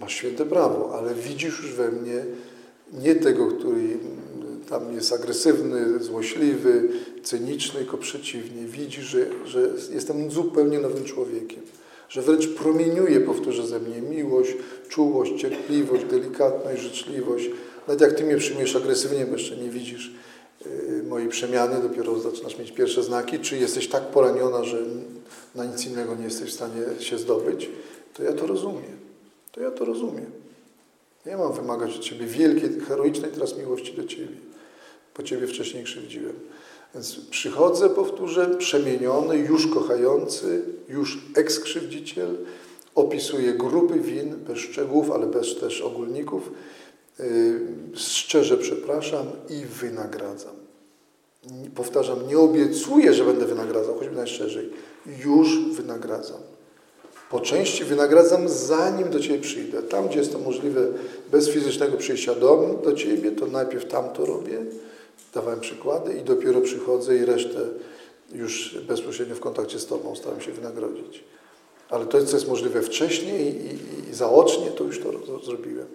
masz święte prawo, ale widzisz już we mnie nie tego, który tam jest agresywny, złośliwy, cyniczny, tylko przeciwnie. Widzi, że, że jestem zupełnie nowym człowiekiem. Że wręcz promieniuje, powtórzę ze mnie, miłość, czułość, cierpliwość, delikatność, życzliwość. Nawet jak Ty mnie przyjmiesz agresywnie, bo jeszcze nie widzisz yy, mojej przemiany, dopiero zaczynasz mieć pierwsze znaki, czy jesteś tak poraniona, że na nic innego nie jesteś w stanie się zdobyć, to ja to rozumiem. To ja to rozumiem. Ja mam wymagać od Ciebie wielkiej, heroicznej teraz miłości do Ciebie bo Ciebie wcześniej krzywdziłem. Więc przychodzę, powtórzę, przemieniony, już kochający, już ekskrzywdziciel, opisuję grupy win, bez szczegółów, ale bez też ogólników. Yy, szczerze przepraszam i wynagradzam. Powtarzam, nie obiecuję, że będę wynagradzał, choćby najszczerzej. Już wynagradzam. Po części wynagradzam, zanim do Ciebie przyjdę. Tam, gdzie jest to możliwe bez fizycznego przyjścia do, do Ciebie, to najpierw tam to robię, dawałem przykłady i dopiero przychodzę i resztę już bezpośrednio w kontakcie z Tobą staram się wynagrodzić. Ale to, co jest możliwe wcześniej i, i, i zaocznie, to już to zrobiłem.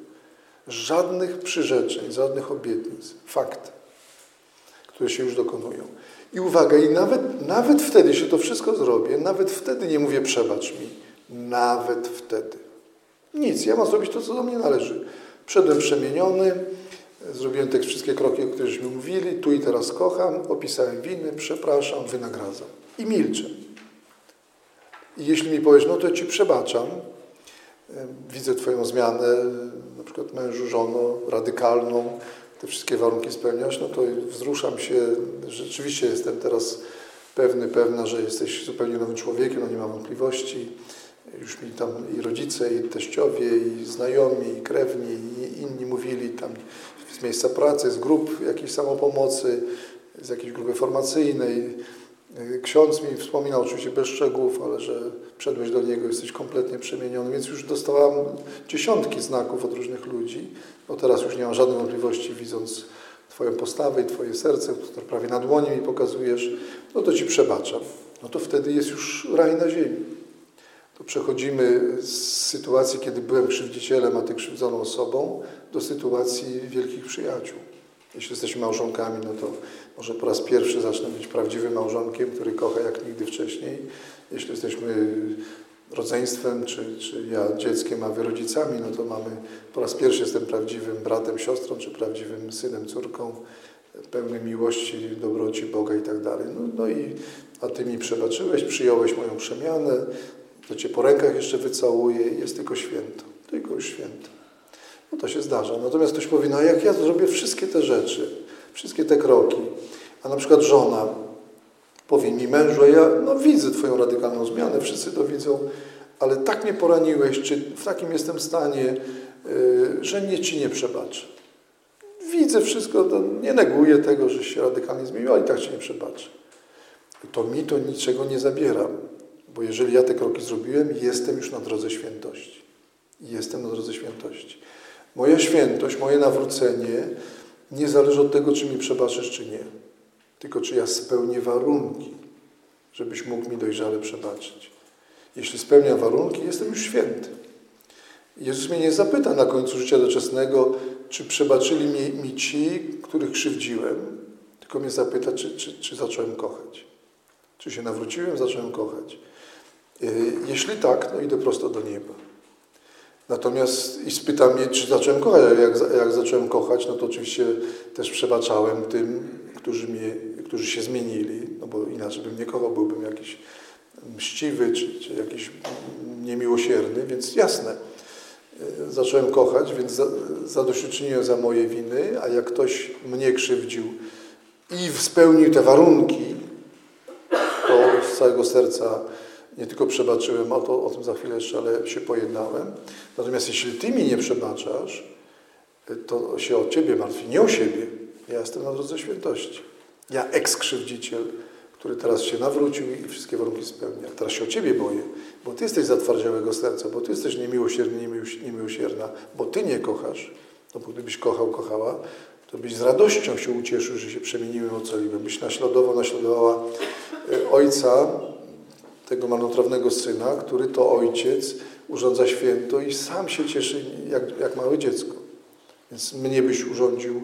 Żadnych przyrzeczeń, żadnych obietnic. Fakt, które się już dokonują. I uwaga, i nawet, nawet wtedy, jeśli to wszystko zrobię, nawet wtedy nie mówię przebacz mi. Nawet wtedy. Nic, ja mam zrobić to, co do mnie należy. Przedłem przemieniony, zrobiłem te wszystkie kroki, o których mówili, tu i teraz kocham, opisałem winy, przepraszam, wynagradzam. I milczę. I jeśli mi powiesz, no to Ci przebaczam, widzę Twoją zmianę, na przykład mężu, żono, radykalną, te wszystkie warunki spełniasz, no to wzruszam się, rzeczywiście jestem teraz pewny, pewna, że jesteś zupełnie nowym człowiekiem, no nie mam wątpliwości. Już mi tam i rodzice, i teściowie, i znajomi, i krewni, i inni mówili tam z miejsca pracy, z grup jakiejś samopomocy, z jakiejś grupy formacyjnej. Ksiądz mi wspominał, oczywiście bez szczegółów, ale że przedłeś do niego, jesteś kompletnie przemieniony, więc już dostałam dziesiątki znaków od różnych ludzi. No teraz już nie mam żadnej wątpliwości, widząc Twoją postawę i Twoje serce, które prawie na dłoni mi pokazujesz, no to Ci przebaczam. No to wtedy jest już raj na ziemi. To przechodzimy z sytuacji, kiedy byłem krzywdzicielem, a Ty krzywdzoną osobą, do sytuacji wielkich przyjaciół. Jeśli jesteśmy małżonkami, no to może po raz pierwszy zacznę być prawdziwym małżonkiem, który kocha jak nigdy wcześniej. Jeśli jesteśmy rodzeństwem, czy, czy ja dzieckiem, a wy rodzicami, no to mamy, po raz pierwszy jestem prawdziwym bratem, siostrą, czy prawdziwym synem, córką, pełny miłości, dobroci Boga i tak dalej. No, no i, a Ty mi przebaczyłeś, przyjąłeś moją przemianę, to Cię po rękach jeszcze wycałuję jest tylko święto, tylko już święto. No to się zdarza. Natomiast ktoś powie, no jak ja zrobię wszystkie te rzeczy, wszystkie te kroki, a na przykład żona powie mi mężu, ja no, widzę Twoją radykalną zmianę, wszyscy to widzą, ale tak mnie poraniłeś, czy w takim jestem stanie, yy, że nie Ci nie przebaczę. Widzę wszystko, nie neguję tego, że się radykalnie zmienił, ale i tak Ci nie przebaczę. To mi to niczego nie zabiera, bo jeżeli ja te kroki zrobiłem, jestem już na drodze świętości. Jestem na drodze świętości. Moja świętość, moje nawrócenie nie zależy od tego, czy mi przebaczysz, czy nie. Tylko czy ja spełnię warunki, żebyś mógł mi dojrzale przebaczyć. Jeśli spełniam warunki, jestem już święty. Jezus mnie nie zapyta na końcu życia doczesnego, czy przebaczyli mi, mi ci, których krzywdziłem, tylko mnie zapyta, czy, czy, czy zacząłem kochać. Czy się nawróciłem, zacząłem kochać. Y, jeśli tak, no idę prosto do nieba. Natomiast i spyta mnie, czy zacząłem kochać. Jak, jak zacząłem kochać, no to oczywiście też przebaczałem tym, którzy, mnie, którzy się zmienili, no bo inaczej bym nie kochał, byłbym jakiś mściwy, czy, czy jakiś niemiłosierny, więc jasne. E, zacząłem kochać, więc za, zadośćuczyniłem za moje winy, a jak ktoś mnie krzywdził i spełnił te warunki, to z całego serca nie tylko przebaczyłem, o, to, o tym za chwilę jeszcze, ale się pojednałem. Natomiast jeśli Ty mi nie przebaczasz, to się o Ciebie martwi, nie o siebie. Ja jestem na drodze świętości. Ja ekskrzywdziciel, który teraz się nawrócił i wszystkie warunki spełnia. Teraz się o Ciebie boję, bo Ty jesteś zatwardziałego serca, bo Ty jesteś niemiłosierny, niemiłosierna, bo Ty nie kochasz. No bo gdybyś kochał, kochała, to byś z radością się ucieszył, że się przemieniłem, ocaliłem. Byś naśladował, naśladowała e, Ojca, tego marnotrawnego syna, który to ojciec urządza święto i sam się cieszy jak, jak małe dziecko. Więc mnie byś urządził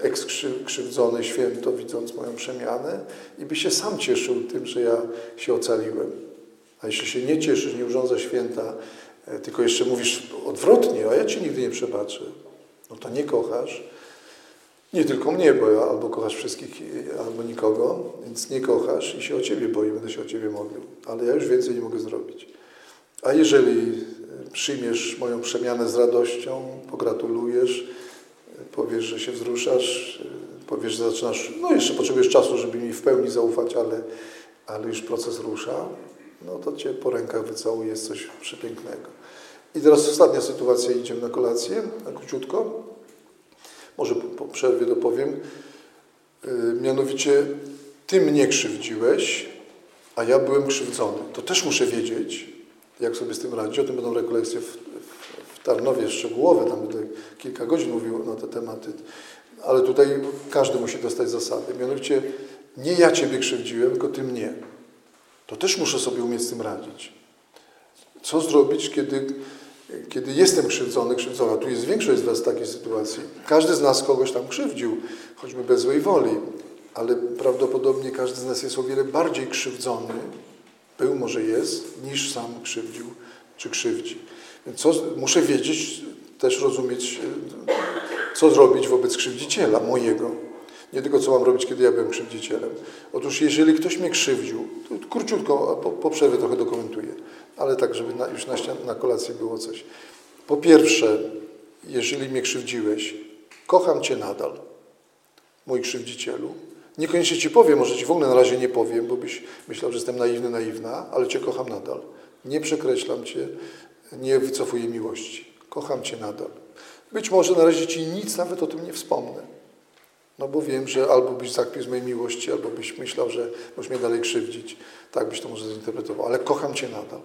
e, ekskrzywdzone święto, widząc moją przemianę i byś się sam cieszył tym, że ja się ocaliłem. A jeśli się nie cieszysz, nie urządza święta, e, tylko jeszcze mówisz odwrotnie, a ja Ci nigdy nie przebaczę, no to nie kochasz, nie tylko mnie, bo ja albo kochasz wszystkich, albo nikogo, więc nie kochasz i się o Ciebie boję, będę się o Ciebie modlił. Ale ja już więcej nie mogę zrobić. A jeżeli e, przyjmiesz moją przemianę z radością, pogratulujesz, e, powiesz, że się wzruszasz, e, powiesz, że zaczynasz, no jeszcze potrzebujesz czasu, żeby mi w pełni zaufać, ale, ale już proces rusza, no to Cię po rękach wycałuje, jest coś przepięknego. I teraz ostatnia sytuacja, idziemy na kolację, na króciutko. Może po przerwie dopowiem. Y, mianowicie, Ty mnie krzywdziłeś, a ja byłem krzywdzony. To też muszę wiedzieć, jak sobie z tym radzić. O tym będą rekolekcje w, w Tarnowie szczegółowe, tam będę kilka godzin mówił na te tematy. Ale tutaj każdy musi dostać zasady. Mianowicie, nie ja Ciebie krzywdziłem, tylko Ty mnie. To też muszę sobie umieć z tym radzić. Co zrobić, kiedy kiedy jestem krzywdzony, krzywdzona, tu jest większość z Was w takiej sytuacji. Każdy z nas kogoś tam krzywdził, choćby bez złej woli, ale prawdopodobnie każdy z nas jest o wiele bardziej krzywdzony, był, może jest, niż sam krzywdził czy krzywdzi. Więc co, muszę wiedzieć, też rozumieć, Co zrobić wobec krzywdziciela mojego? Nie tylko co mam robić, kiedy ja byłem krzywdzicielem. Otóż jeżeli ktoś mnie krzywdził, to króciutko, po, po przerwie trochę dokumentuję, ale tak, żeby na, już na, na kolację było coś. Po pierwsze, jeżeli mnie krzywdziłeś, kocham Cię nadal, mój krzywdzicielu. Niekoniecznie Ci powiem, może Ci w ogóle na razie nie powiem, bo byś myślał, że jestem naiwny, naiwna, ale Cię kocham nadal. Nie przekreślam Cię, nie wycofuję miłości. Kocham Cię nadal. Być może na razie Ci nic nawet o tym nie wspomnę. No bo wiem, że albo byś zakpił z mojej miłości, albo byś myślał, że możesz mnie dalej krzywdzić. Tak byś to może zinterpretował. Ale kocham Cię nadal.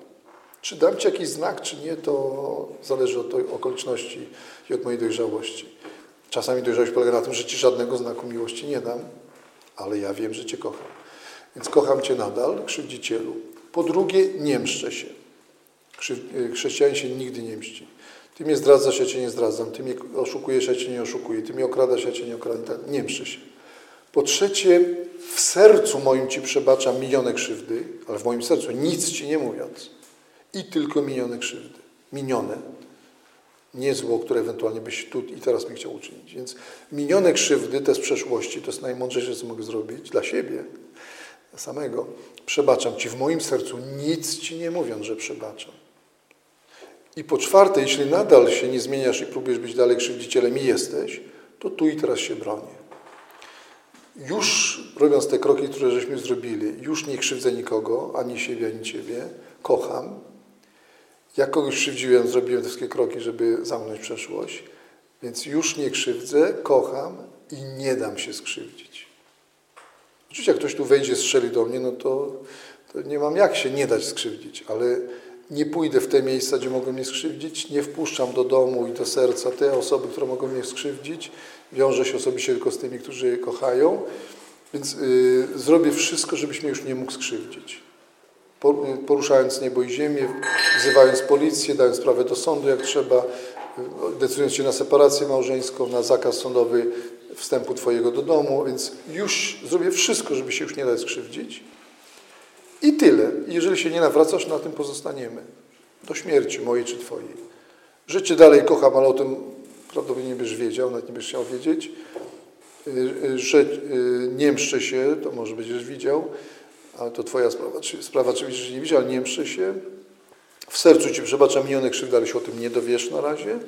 Czy dam Ci jakiś znak, czy nie, to zależy od okoliczności i od mojej dojrzałości. Czasami dojrzałość polega na tym, że Ci żadnego znaku miłości nie dam, ale ja wiem, że Cię kocham. Więc kocham Cię nadal, krzywdzicielu. Po drugie, nie mszczę się. Chrześcijanin się nigdy nie mści. Ty mnie zdradzasz, ja Cię nie zdradzam. Ty mnie oszukujesz, ja Cię nie oszukuję. Ty mnie okradasz, ja Cię nie okradam. Tak, nie mszczę się. Po trzecie, w sercu moim Ci przebaczam minione krzywdy, ale w moim sercu nic Ci nie mówiąc. I tylko minione krzywdy. Minione. Nie zło, które ewentualnie byś tu i teraz mi chciał uczynić. Więc minione krzywdy, te z przeszłości, to jest najmądrzejsze, co mogę zrobić dla siebie, samego. Przebaczam Ci w moim sercu, nic Ci nie mówiąc, że przebaczam. I po czwarte, jeśli nadal się nie zmieniasz i próbujesz być dalej krzywdzicielem i jesteś, to tu i teraz się bronię. Już robiąc te kroki, które żeśmy zrobili, już nie krzywdzę nikogo, ani siebie, ani Ciebie, kocham. Jak kogoś krzywdziłem, zrobiłem te wszystkie kroki, żeby zamknąć przeszłość, więc już nie krzywdzę, kocham i nie dam się skrzywdzić. Oczywiście jak ktoś tu wejdzie, strzeli do mnie, no to, to nie mam jak się nie dać skrzywdzić, ale nie pójdę w te miejsca, gdzie mogą mnie skrzywdzić, nie wpuszczam do domu i do serca te osoby, które mogą mnie skrzywdzić, wiążę się osobiście tylko z tymi, którzy je kochają, więc yy, zrobię wszystko, żebyś mnie już nie mógł skrzywdzić. Poruszając niebo i ziemię, wzywając policję, dając sprawę do sądu jak trzeba, decydując się na separację małżeńską, na zakaz sądowy wstępu Twojego do domu, więc już zrobię wszystko, żeby się już nie dać skrzywdzić. I tyle. Jeżeli się nie nawracasz, na tym pozostaniemy. Do śmierci mojej czy Twojej. Życie dalej kocham, ale o tym prawdopodobnie nie będziesz wiedział, nawet nie będziesz chciał wiedzieć. Y, y, że y, nie mszczę się, to może będziesz widział, ale to Twoja sprawa. Sprawa, czy widzisz, nie widzisz, ale nie mszczę się. W sercu Ci przebaczam minione krzywdy, ale się o tym nie dowiesz na razie.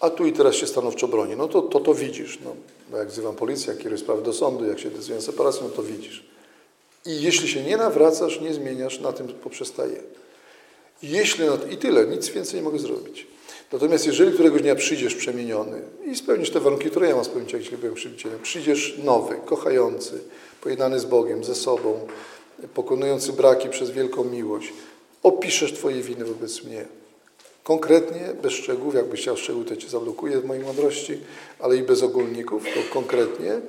A tu i teraz się stanowczo broni. No to to, to widzisz. No, jak wzywam policję, jak kieruję sprawę do sądu, jak się decyduję na separację, no to widzisz. I jeśli się nie nawracasz, nie zmieniasz, na tym poprzestaje. Jeśli I tyle, nic więcej nie mogę zrobić. Natomiast jeżeli któregoś dnia przyjdziesz przemieniony i spełnisz te warunki, które ja mam spełnić, jak byłem krzywdzicielem, przyjdziesz nowy, kochający, pojednany z Bogiem, ze sobą, pokonujący braki przez wielką miłość, opiszesz Twoje winy wobec mnie. Konkretnie, bez szczegółów, jakbyś chciał szczegóły, to Cię zablokuję z mojej mądrości, ale i bez ogólników, to konkretnie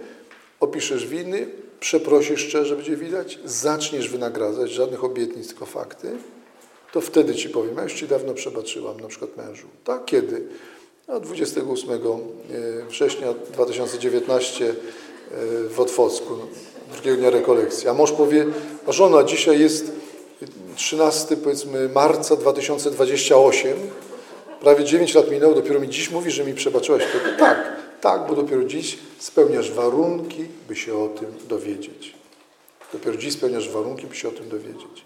opiszesz winy, przeprosisz szczerze, będzie widać, zaczniesz wynagradzać, żadnych obietnic, tylko fakty, to wtedy Ci powiem, ja już Ci dawno przebaczyłam, na przykład mężu. Tak, kiedy? No, 28 e, września 2019 e, w Otwocku, drugiego dnia rekolekcji. A mąż powie, a żona, dzisiaj jest 13 powiedzmy marca 2028, prawie 9 lat minęło, dopiero mi dziś mówi, że mi przebaczyłaś. To tak, tak, bo dopiero dziś spełniasz warunki, by się o tym dowiedzieć. Dopiero dziś spełniasz warunki, by się o tym dowiedzieć.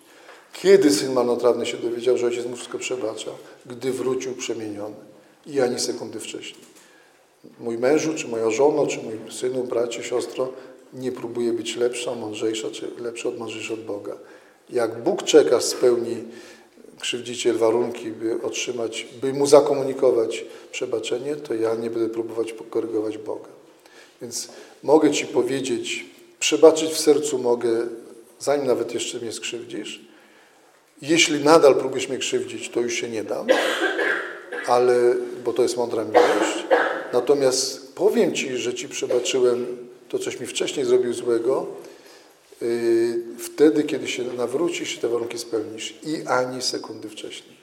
Kiedy syn marnotrawny się dowiedział, że ojciec mu wszystko przebacza? Gdy wrócił przemieniony. I ani sekundy wcześniej. Mój mężu, czy moja żona, czy mój synu, bracie, siostro, nie próbuje być lepsza, mądrzejsza, czy lepsza od mądrzejsza od Boga. Jak Bóg czeka, spełni krzywdziciel warunki, by otrzymać, by mu zakomunikować przebaczenie, to ja nie będę próbować pokorygować Boga. Więc mogę Ci powiedzieć, przebaczyć w sercu mogę, zanim nawet jeszcze mnie skrzywdzisz. Jeśli nadal próbujesz mnie krzywdzić, to już się nie dam, ale, bo to jest mądra miłość. Natomiast powiem Ci, że Ci przebaczyłem to, coś mi wcześniej zrobił złego, wtedy, kiedy się nawrócisz te warunki spełnisz i ani sekundy wcześniej.